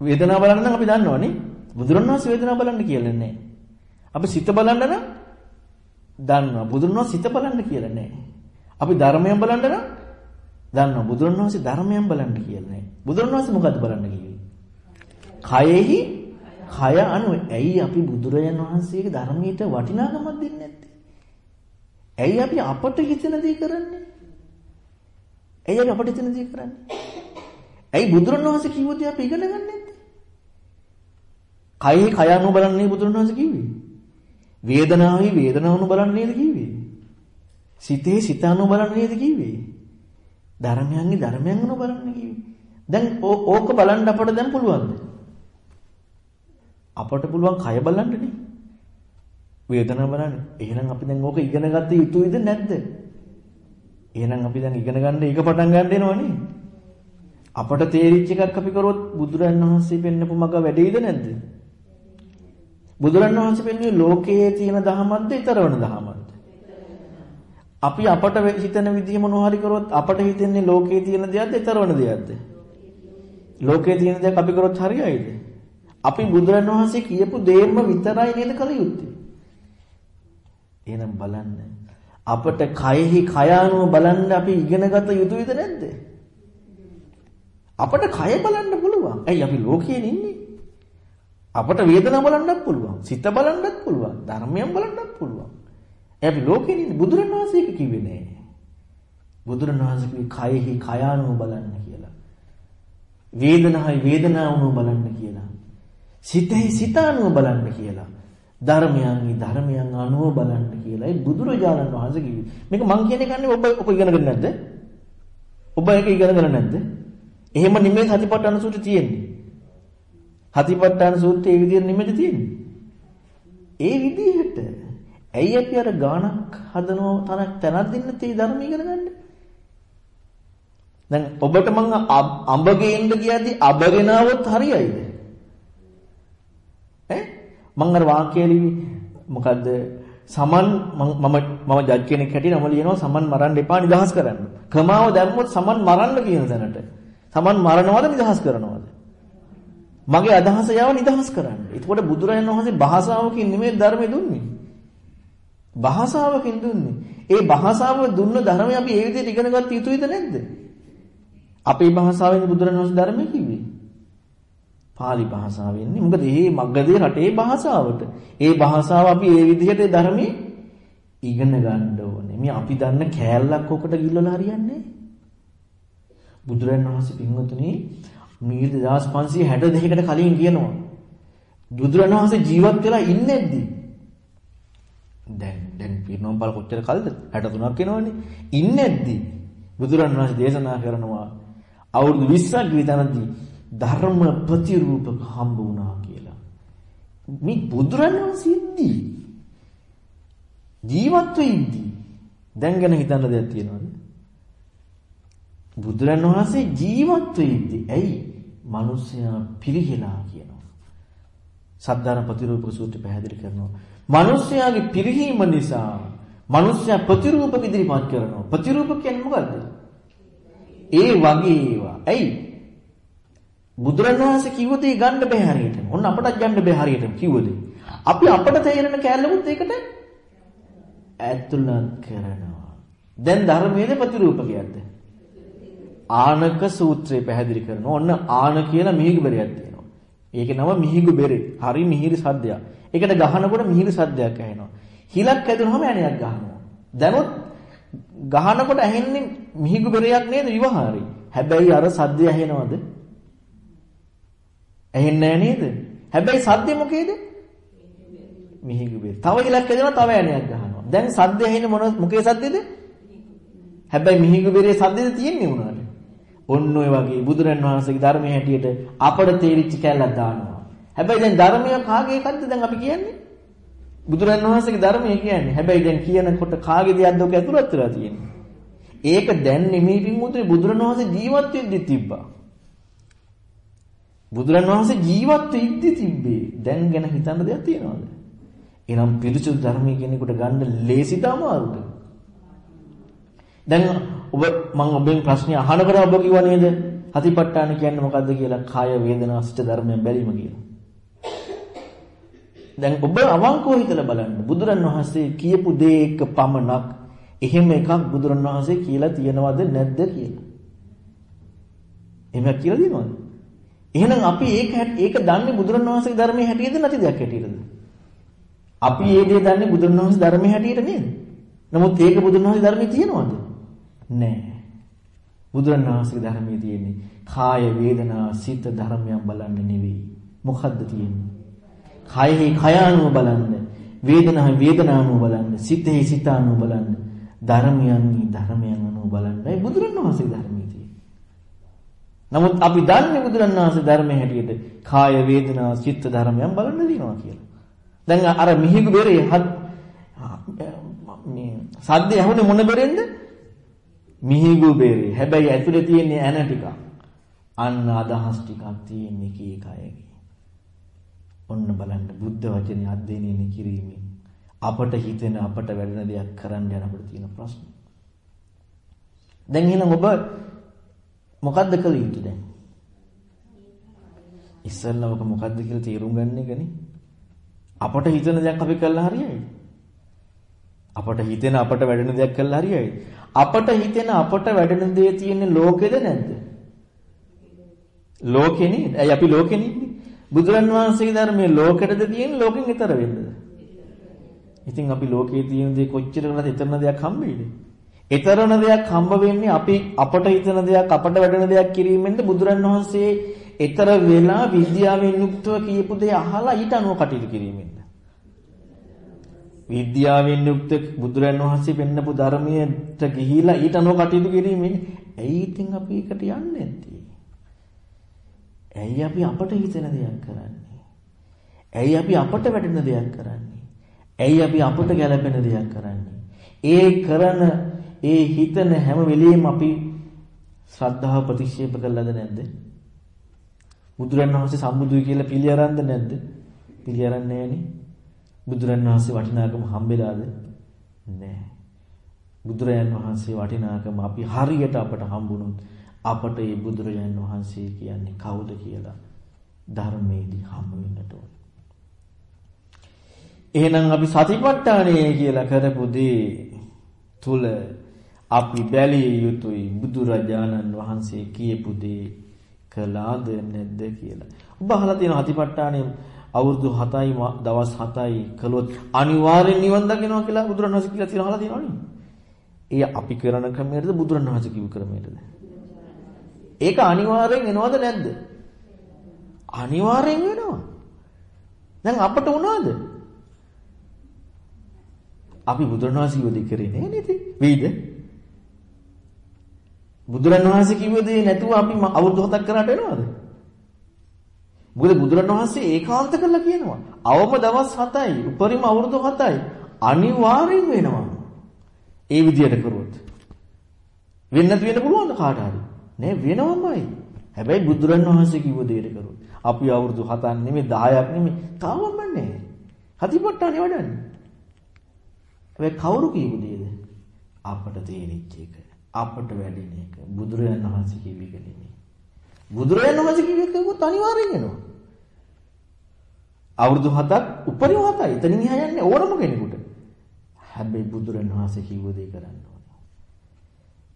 වේදනාව බලන්න නම් අපි දන්නවනේ. බුදුරණවහන්සේ වේදනාව බලන්න කියලා නෑ. අපි සිත බලන්න නම් දන්නවා. බුදුරණවහන්සේ සිත බලන්න කියලා නෑ. අපි ධර්මයෙන් බලන්න නම් දන්නවා. බුදුරණවහන්සේ ධර්මයෙන් බලන්න කියලා නෑ. බුදුරණවහන්සේ මොකද්ද බලන්න කිව්වේ? කයෙහි කය අනුව ඇයි අපි බුදුරජාන් වහන්සේගේ ධර්මයට වටිනාකමක් දෙන්නේ නැත්තේ? ඇයි අපි අපට හිතන දේ කරන්නේ? ඇයි අපි අපට හිතන දේ කරන්නේ? ඇයි බුදුරණවහන්සේ කිව්ව දේ අපි ඉගෙන ගන්නේ නැත්තේ? කයෙහි කය අනුව බලන්නේ බුදුරණවහන්සේ කිව්වේ. වේදනාවයි වේදනාවනු බලන්නේ නේද කිව්වේ? සිතේ සිත අනුව බලන්නේ නේද කිව්වේ? ධර්මයන්ගේ ධර්මයන් අනුව බලන්නේ කිව්වේ. දැන් ඕක බලන්න අපට දැන් පුළුවන්ද? අපට පුළුවන් කය බලන්නනේ. වේදනාව බලන්න. එහෙනම් අපි දැන් ඕක ඉගෙන ගත්ත යුතුයිද නැද්ද? එහෙනම් අපි දැන් ඉගෙන ගන්න ඒක පටන් ගන්න එනවනේ. අපට තේරිච්ච එකක් අපි කරොත් බුදුරන් වහන්සේ පෙන්නපු මග වැඩේද නැද්ද? බුදුරන් වහන්සේ පෙන්වුවේ ලෝකයේ තියෙන ධහමක්ද ඊතරවන ධහමක්ද? අපි අපට හිතන විදිහ මොනවා හරි කරොත් අපට හිතෙන්නේ ලෝකයේ තියෙන දෙයක්ද ඊතරවන දෙයක්ද? ලෝකයේ තියෙන දෙයක් අපි කරොත් හරියයිද? අපි බුදුරන් වහන්සේ කියපු දේම විතරයි නේද කළ යුත්තේ? එහෙනම් බලන්න. අපට කයෙහි කය අනුව බලන්න අපි ඉගෙනගත යුතුයිද නැද්ද? අපට කය බලන්න පුළුවන්. ඇයි අපි ලෝකයේ ඉන්නේ? අපට වේදනාව බලන්නත් පුළුවන්. සිත බලන්නත් පුළුවන්. ධර්මයෙන් බලන්නත් පුළුවන්. අපි ලෝකෙ ඉන්නේ බුදුරණවහන්සේ කිව්වේ නෑ. බුදුරණවහන්සේ කිව්වේ කයෙහි කයානුව බලන්න කියලා. වේදනහයි වේදනාවනුව බලන්න කියලා. සිතෙහි සිතානුව බලන්න කියලා. ධර්මයන්හි ධර්මයන් අනුව බලන්න කියලායි බුදුරජාණන් වහන්සේ කිව්වේ. මේක මං කියන එක නේ ඔබ ඔබ ඉගෙනගෙන නැද්ද? ඔබ ඒක ඉගෙනගෙන නැද්ද? එහෙම නෙමෙයි සතිපට්ඨාන සූත්‍රය තියෙන්නේ. හතිපට්ඨාන සූත්‍රයේ ඒ විදිහට නෙමෙයි තියෙන්නේ. ඒ විදිහට ඇයි අපි අර ගානක් හදනව තනක් තැනක් දෙන්න තේ ධර්ම ඉගෙන ගන්න? දැන් ඔබට මම අඹ ගේන්න ගියදී අබගෙනාවොත් හරියයිද? ඈ මම අර වාක්‍යය ලිවි මොකද්ද? සමන් මම මම ජජ් කෙනෙක් හැටියට නම ලියනවා සමන් මරන්න එපා නිදහස් කරන්න. ක්‍රමාව දැම්මොත් සමන් මරන්න කියන තැනට. සමන් මරනවද නිදහස් කරනවද? මගේ අදහස යව නිදහස් කරන්න. එතකොට බුදුරජාණන් වහන්සේ භාෂාවකින් නෙමෙයි ධර්මය දුන්නේ. භාෂාවකින් දුන්නේ. ඒ භාෂාව දුන්න ධර්මය අපි ඒ විදිහට ඉගෙන ගන්න යුතුයිද නැද්ද? අපේ භාෂාවෙන් බුදුරජාණන් වහන්සේ ධර්මය කිව්වේ. pāli භාෂාවෙන්නේ. මොකද මේ මග්ගදී රටේ භාෂාවට. ඒ භාෂාව අපි ඒ විදිහට ධර්මයේ ඉගෙන ගන්න ඕනේ. මේ අපි දන්න කෑල්ලක් ඔකට ගිල්ලලා හරියන්නේ බුදුරජාණන් වහන්සේ පින්වතුනි මේ 2562කට කලින් කියනවා. බුදුරණන් වහන්සේ ජීවත් වෙලා ඉන්නේද්දි. දැන් දැන් පිරිනොම් බල කොච්චර කල්ද? 63ක් වෙනවනේ ඉන්නේද්දි. බුදුරණන් වහන්සේ දේශනා කරනවා අවුරුදු 20ක් විතරදී ධර්ම ප්‍රතිරූපක හම්බ වුණා කියලා. මේ බුදුරණවහන්සේ ඉද්දී. ජීවත් වෙද්දී දැන් ගැන හිතන්න දෙයක් තියෙනවද? බුදුරණවහන්සේ ජීවත් වෙද්දී ඇයි? මිනිස්සයා පිරිහිලා කියනවා. සද්ධාන ප්‍රතිරූපක සූත්‍රය පැහැදිලි කරනවා. මිනිස්යාගේ පිරිහීම නිසා මිනිස්යා ප්‍රතිරූපක ඉදිරිපත් කරනවා. ප්‍රතිරූපක කියන්නේ මොකද්ද? ඒ වගේ ඒවා. ඇයි? බුදුරණවහන්සේ කිව්වද ඒ ගන්න බෑ හරියටම. ඔන්න අපටත් ගන්න බෑ හරියටම කිව්වද? අපි අපට තේරෙන කැලලුත් ඒකට ඇතුළත් කරනවා. දැන් ධර්මයේ ප්‍රතිරූපකයක්ද? ආනක සූත්‍රය පැහැදිලි කරනවා. ඔන්න ආන කියලා මිහිගු බෙරයක් තියෙනවා. ඒකේ නම මිහිගු බෙරේ. හරි මිහිරි සද්දයක්. ඒකට ගහනකොට මිහිරි සද්දයක් ඇහෙනවා. හිලක් ඇදුනහම ඇණයක් ගහනවා. දැනුත් ගහනකොට ඇහෙන්නේ මිහිගු බෙරයක් නේද විවහාරي. හැබැයි අර සද්දය ඇහෙනවද? ඇහෙන්නේ නේද? හැබැයි සද්දේ මොකේද? මිහිගු බෙර. තව හිලක් ඇදෙනවා තව ඇණයක් ගහනවා. දැන් සද්දය ඇහෙන්නේ මොන මොකේ සද්දේද? හැබැයි මිහිගු බෙරේ සද්දේද තියෙන්නේ උනාට. ඔන්න ඔය වගේ බුදුරන් වහන්සේගේ ධර්මයේ හැටියට අපට තේරිච්ච කැලක් දානවා. හැබැයි දැන් ධර්මය කාගේ එකක්ද දැන් අපි කියන්නේ? බුදුරන් වහන්සේගේ ධර්මය කියන්නේ. හැබැයි දැන් කියනකොට කාගේ දෙයක්ද ඔක ඇතුළත් වෙලා තියෙන්නේ? ඒක දැන් නෙමෙයි පින්මුත්‍රි බුදුරන් වහන්සේ ජීවත් වෙද්දි තිබ්බා. බුදුරන් වහන්සේ ජීවත් වෙද්දි තිබ්බේ. දැන් ගැන හිතන්න දෙයක් තියනවද? එනම් පිරිසුදු ධර්මයේ කෙනෙකුට ගන්න ලේසිද අමාරුද? දැන් ඔබ මම ඔබෙන් ප්‍රශ්නේ අහනකොට ඔබ කිව්වා නේද? හතිපට්ඨාන කියන්නේ මොකද්ද කියලා? කාය වේදනා සිත ධර්මයන් බැලීම කියලා. දැන් ඔබ අවංකව හිතලා බලන්න. බුදුරන් වහන්සේ කියපු දේ එක පමණක් එහෙම එකක් බුදුරන් වහන්සේ කියලා තියනවද නැද්ද කියලා. එහෙම කියලා දිනවද? එහෙනම් අපි ඒක ඒක දන්නේ බුදුරන් වහන්සේගේ ධර්මයේ හැටියද නැති දෙයක් හැටියද? අපි මේ දේ දන්නේ බුදුරන් වහන්සේ ධර්මයේ හැටියට නේද? නමුත් ඒක බුදුරන් වහන්සේ ධර්මයේ තියනවද? නැහැ. බුදුරන් වහන්සේගේ ධර්මයේ තියෙන්නේ කාය වේදනා සිත ධර්මයන් බලන්න නෙවෙයි. මොකද්ද තියෙන්නේ? කයෙහි කය අනුව බලන්න, වේදනාවේ වේදනානුව බලන්න, සිතෙහි සිත අනුව බලන්න, ධර්මයන්හි ධර්මයන් අනුව බලන්නයි බුදුරණවහන්සේ ධර්මයේ තියෙන්නේ. නමුත් අපි දන්නේ බුදුරණවහන්සේ ධර්මයේ හැටියට කාය වේදනා චිත්ත ධර්මයන් බලන්න දිනවා කියලා. දැන් අර මිහිගු බෙරේ මේ සද්ද ඇහුනේ මොන බෙරෙන්ද? මිහිගු බෙරේ. හැබැයි ඇතුලේ තියෙන්නේ ඇන ටිකක්. අන්න අදහස් ටිකක් තියෙන්නේ කී කයගේ. ඔන්න බලන්න බුද්ධ වචනේ අධ්‍යයනය කිරීමෙන් අපට හිතෙන අපට වැඩෙන දෙයක් කරන්න යන අපිට තියෙන ප්‍රශ්න. දැන් එහෙනම් ඔබ මොකද්ද කළ යුතු දැන්? ඉස්සෙල්ලා ඔක මොකද්ද කියලා තේරුම් ගන්න එකනේ. අපට හිතෙන දෙයක් අපි කළා හරියයි. අපට හිතෙන අපට වැඩෙන දෙයක් කළා හරියයි. අපට හිතෙන අපට වැඩෙන දේ තියෙන්නේ ලෝකෙද නැද්ද? ලෝකෙ නේද? ඇයි අපි ලෝකෙ නේ? බුදුරන් වහන්සේගේ ධර්මයේ ලෝකෙටද තියෙන්නේ ලෝකෙන් ඈතර වෙන්නද? ඉතින් අපි ලෝකයේ තියෙන දේ කොච්චර කරලා ඊතරන දෙයක් හම්බෙයිද? ඊතරන දෙයක් හම්බ වෙන්නේ අපි අපට හිතන දෙයක් අපට වැඩෙන දෙයක් කිරීමෙන්ද බුදුරන් වහන්සේ ඊතර වෙලා විද්‍යාවෙන් යුක්තව කියපු දේ අහලා ඊට අනුව කටයුතු කිරීමෙන්ද? විද්‍යාවෙන් යුක්ත බුදුරන් වහන්සේ පෙන්නපු ධර්මයට ගිහිලා ඊට අනුව කටයුතු කිරීමෙන් ඇයි ඉතින් අපි ඒකට යන්නේ නැත්තේ? ඇයි අපි අපට හිතෙන දෙයක් කරන්නේ? ඇයි අපි අපට වැටෙන දෙයක් කරන්නේ? ඇයි අපි අපට ගැළපෙන දෙයක් කරන්නේ? ඒ කරන ඒ හිතන හැම වෙලෙම අපි ශ්‍රද්ධාව ප්‍රතික්ෂේප කළාද නැද්ද? බුදුරණවහන්සේ සම්බුදුයි කියලා පිළි අරන්ද නැද්ද? පිළි අරන්නේ නැහනේ. බුදුරණවහන්සේ වටිනාකම හම්බෙලාද? නැහැ. බුදුරජාන් වහන්සේ වටිනාකම අපි හරියට අපට හම්බුනොත් අපට මේ බුදුරජාණන් වහන්සේ කියන්නේ කවුද කියලා ධර්මයේදී හම්බ වෙන්නට ඕන. එහෙනම් අපි සතිපට්ඨානය කියලා කරපු දේ තුල අපි බැලිය යුතුයි බුදුරජාණන් වහන්සේ කියපු දේ කළාද නැද්ද කියලා. ඔබ අහලා තියෙන සතිපට්ඨානය අවුරුදු 7යි දවස් 7යි කළොත් අනිවාර්යෙන් නිවන් දකින්නවා කියලා බුදුරණවහන්සේ කියලා තියෙනවා අහලා තියෙනවනේ. ඒ අපි කරන ක්‍රමයටද බුදුරණවහන්සේ කිව්ව ක්‍රමයටද? ඒක අනිවාර්යෙන් එනවද නැද්ද? අනිවාර්යෙන් වෙනවා. දැන් අපට වුණාද? අපි බුදුරණවහන්සේ වදී කරේ නෑ නේද? වෙයිද? බුදුරණවහන්සේ කිව්ව දේ නැතුව අපි අවුරුදු 7ක් කරාට වෙනවද? මොකද බුදුරණවහන්සේ ඒකාන්ත කරලා කියනවා. අවම දවස් 7යි, උපරිම අවුරුදු 7යි අනිවාර්යෙන් වෙනවා. ඒ විදියට කරුවොත්. වෙන්න තියෙන පුළුවන් කාට හරි. නෑ වෙනවමයි. හැබැයි බුදුරණවහන්සේ කිව්ව දෙයට කරුවොත්. අපි අවුරුදු 7ක් නෙමෙයි 10ක් නෙමෙයි තාමම නෑ. හතිපට්ටානේ වඩන්නේ. හැබැයි කවුරු කියපු දේද? අපට තේරිච්ච එක. අපට වැඩින එක. බුදුරජාණන් වහන්සේ කිව්ව එක නෙමෙයි. බුදුරජාණන් වහන්සේ කිව්ව එකකුත් අනිවාර්යෙන් එනවා. අවුරුදු 7ක් උපරිම 7යි. එතනින් එහා යන්නේ ඕනම කෙනෙකුට. හැබැයි බුදුරජාණන් වහන්සේ කිව්ව දේ කරන්න ඕනේ.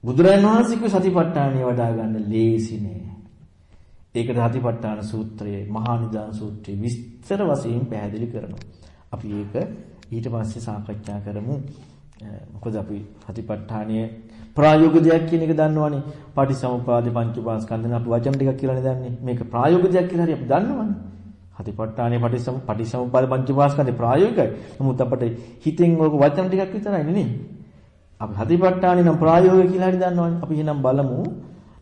බුදුරජාණන් වහන්සේ කිව්ව සතිපට්ඨානිය වඩා ගන්න ලේසි නෑ. ඒකට සතිපට්ඨාන සූත්‍රයේ මහා නිදාන සූත්‍රයේ විස්තර වශයෙන් පැහැදිලි කරනවා. අපි ඒක ඊට පස්සේ සාකච්ඡා කරමු. මොකද අපි සතිපට්ඨානයේ ප්‍රායෝගික දෙයක් කියන එක දන්නවනේ. පටිසමුපාද පංච උපාස්කන්ධන අපි වචන ටිකක් කියලානේ දන්නේ. මේක ප්‍රායෝගික දෙයක් කියලා හරි අපි දන්නවනේ. සතිපට්ඨානයේ පටිසම පටිසමුපාද පංච උපාස්කන්ධේ ප්‍රායෝගිකයි. නමුත් අපිට හිතෙන් ඔක වචන ටිකක් විතරයි නේ. අපි සතිපට්ඨානේ නම් ප්‍රායෝගික කියලා හරි දන්නවනේ. අපි එහෙනම් බලමු.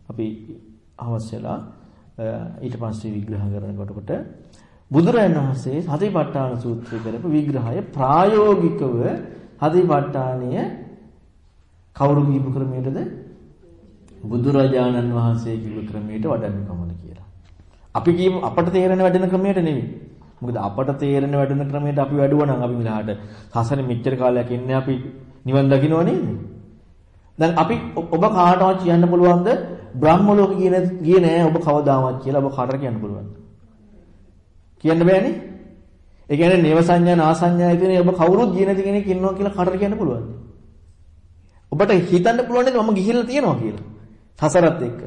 අපි අවශ්‍යලා ඊට පස්සේ විග්‍රහ කරනකොට බුදුරජාණන් වහන්සේ සතිපට්ඨාන සූත්‍රය කරපු විග්‍රහය ප්‍රායෝගිකව සතිපට්ඨානය කවුරු කියපු ක්‍රමයටද බුදුරජාණන් වහන්සේ කිව්ව ක්‍රමයට වඩන්න කොහොමද කියලා. අපි කියමු අපට තේරෙන වැඩෙන ක්‍රමයට නෙවෙයි. මොකද අපට තේරෙන වැඩෙන ක්‍රමයට අපි වැඩුවා නම් අපි මෙලහට සසරේ මෙච්චර කාලයක් ඉන්නේ අපි නිවන් දකින්නව නේද? දැන් අපි ඔබ කාටවත් කියන්න පුළුවන්ද බ්‍රහ්ම ලෝක කියන ගියේ නෑ ඔබ කවදාවත් කියලා ඔබ කාටද කියන්න පුළුවන්ද? කියන්න බෑනේ. ඒ කියන්නේ නේව සංඥා නාසඤ්ඤා කියන ඔබ කවුරුත් ගියේ නැති කෙනෙක් ඉන්නවා කියලා කාටද කියන්න පුළුවන්ද? ඔබට හිතන්න පුළුවන් නේද මම ගිහිල්ලා තියෙනවා කියලා. සසරත් එක්ක.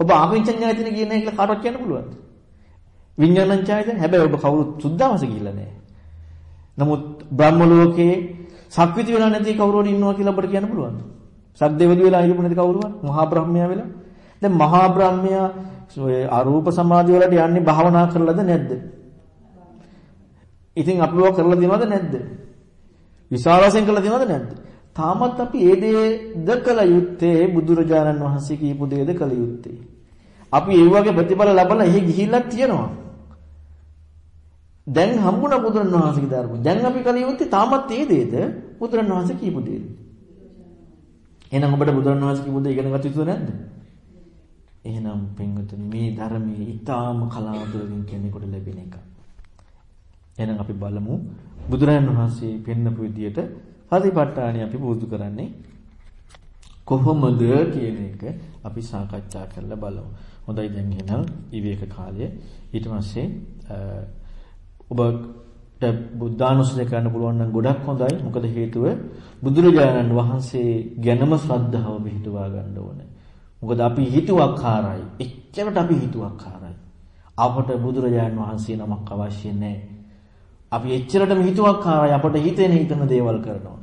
ඔබ ආපින්චඤ්ඤායතන ගියේ නැහැ කියලා කාටවත් කියන්න පුළුවන්ද? විඤ්ඤාණංචායතන හැබැයි ඔබ කවුරුත් සුද්ධාවස ගිහිල්ලා නැහැ. නමුත් බ්‍රහ්ම ලෝකේ සක්විති වෙලා නැති කවුරු හරි ඉන්නවා කියලා ඔබට කියන්න පුළුවන්ද? සද්දේවදි වෙලා හිටපු නැති කවුරුවත් මහා බ්‍රහ්මයා වෙලා දැන් මහා බ්‍රහ්මයා ඔය අරූප සමාධිය වලට යන්නේ භාවනා කරලාද නැද්ද? ඉතින් අපි ඔය කරලා දිනවද නැද්ද? විශ්වාසයෙන් කරලා දිනවද නැද්ද? තාමත් අපි ඒ දේද කළ යුත්තේ බුදුරජාණන් වහන්සේ කියපු දේද කළ යුත්තේ. අපි ඒ වගේ ප්‍රතිඵල ලබලා එහි ගිහිල්ලා තියෙනවා. දැන් හම්බුණා බුදුරණවහන්සේගේ ධර්ම. දැන් අපි කළ යුත්තේ තාමත් ඒ දේද බුදුරණවහන්සේ කියපු දේද? එහෙනම් ඔබට බුදුරණවහන්සේ කියපු දේ ඉගෙන ගත යුතු නැද්ද? එහෙනම් පින්වතුනි මේ ධර්මයේ ඊටාම කලාතුරකින් කෙනෙකුට ලැබෙන එක. එහෙනම් අපි බලමු බුදුරජාණන් වහන්සේ පෙන්නපු විදියට සතිපට්ඨානිය අපි පුරුදු කරන්නේ කොහොමද කියන එක අපි සාකච්ඡා කරලා බලමු. හොඳයි දැන් එහෙනම් විවේක කාලය ඊට පස්සේ ඔබට බුද්ධානුස්සතිය කරන්න පුළුවන් නම් ගොඩක් හොඳයි. මොකද හේතුව බුදුරජාණන් වහන්සේ ගැනම ශ්‍රද්ධාව පිහිටුවා ගන්න ඕනේ. මොකද අපි හිතුවක්කාරයි. එච්චරට අපි හිතුවක්කාරයි. අපට බුදුරජාණන් වහන්සේ නමක් අවශ්‍ය නැහැ. අපි එච්චරටම හිතුවක්කාරයි අපට හිතෙන හිතන දේවල් කරනවා.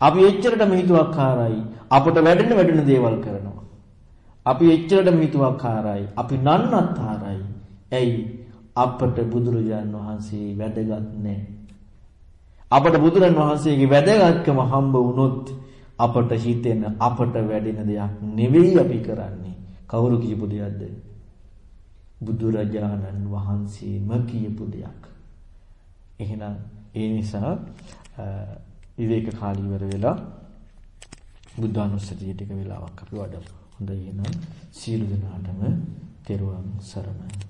අපි එච්චරටම හිතුවක්කාරයි අපට වැඩෙන වැඩෙන දේවල් කරනවා. අපි එච්චරටම හිතුවක්කාරයි අපි නන්නත්තරයි. ඇයි අපට බුදුරජාන් වහන්සේ වැදගත් නැහැ. අපට බුදුරන් වහන්සේගේ වැදගත්කම හම්බ වුණොත් අපට හිතෙන අපට වැඩෙන දෙයක් නෙවෙයි අපි කරන්නේ. කවුරු කියපු දෙයක්ද? බුදුරජාණන් වහන්සේම කියපු දෙයක්. එහෙනම් ඒ නිසා විවේක කාලී ඉවර වෙලා බුද්ධානුස්සතිය ටික වෙලාවක් අපි වඩමු. හොඳයි එහෙනම් සියලු දෙනාටම තෙරුවන් සරණයි.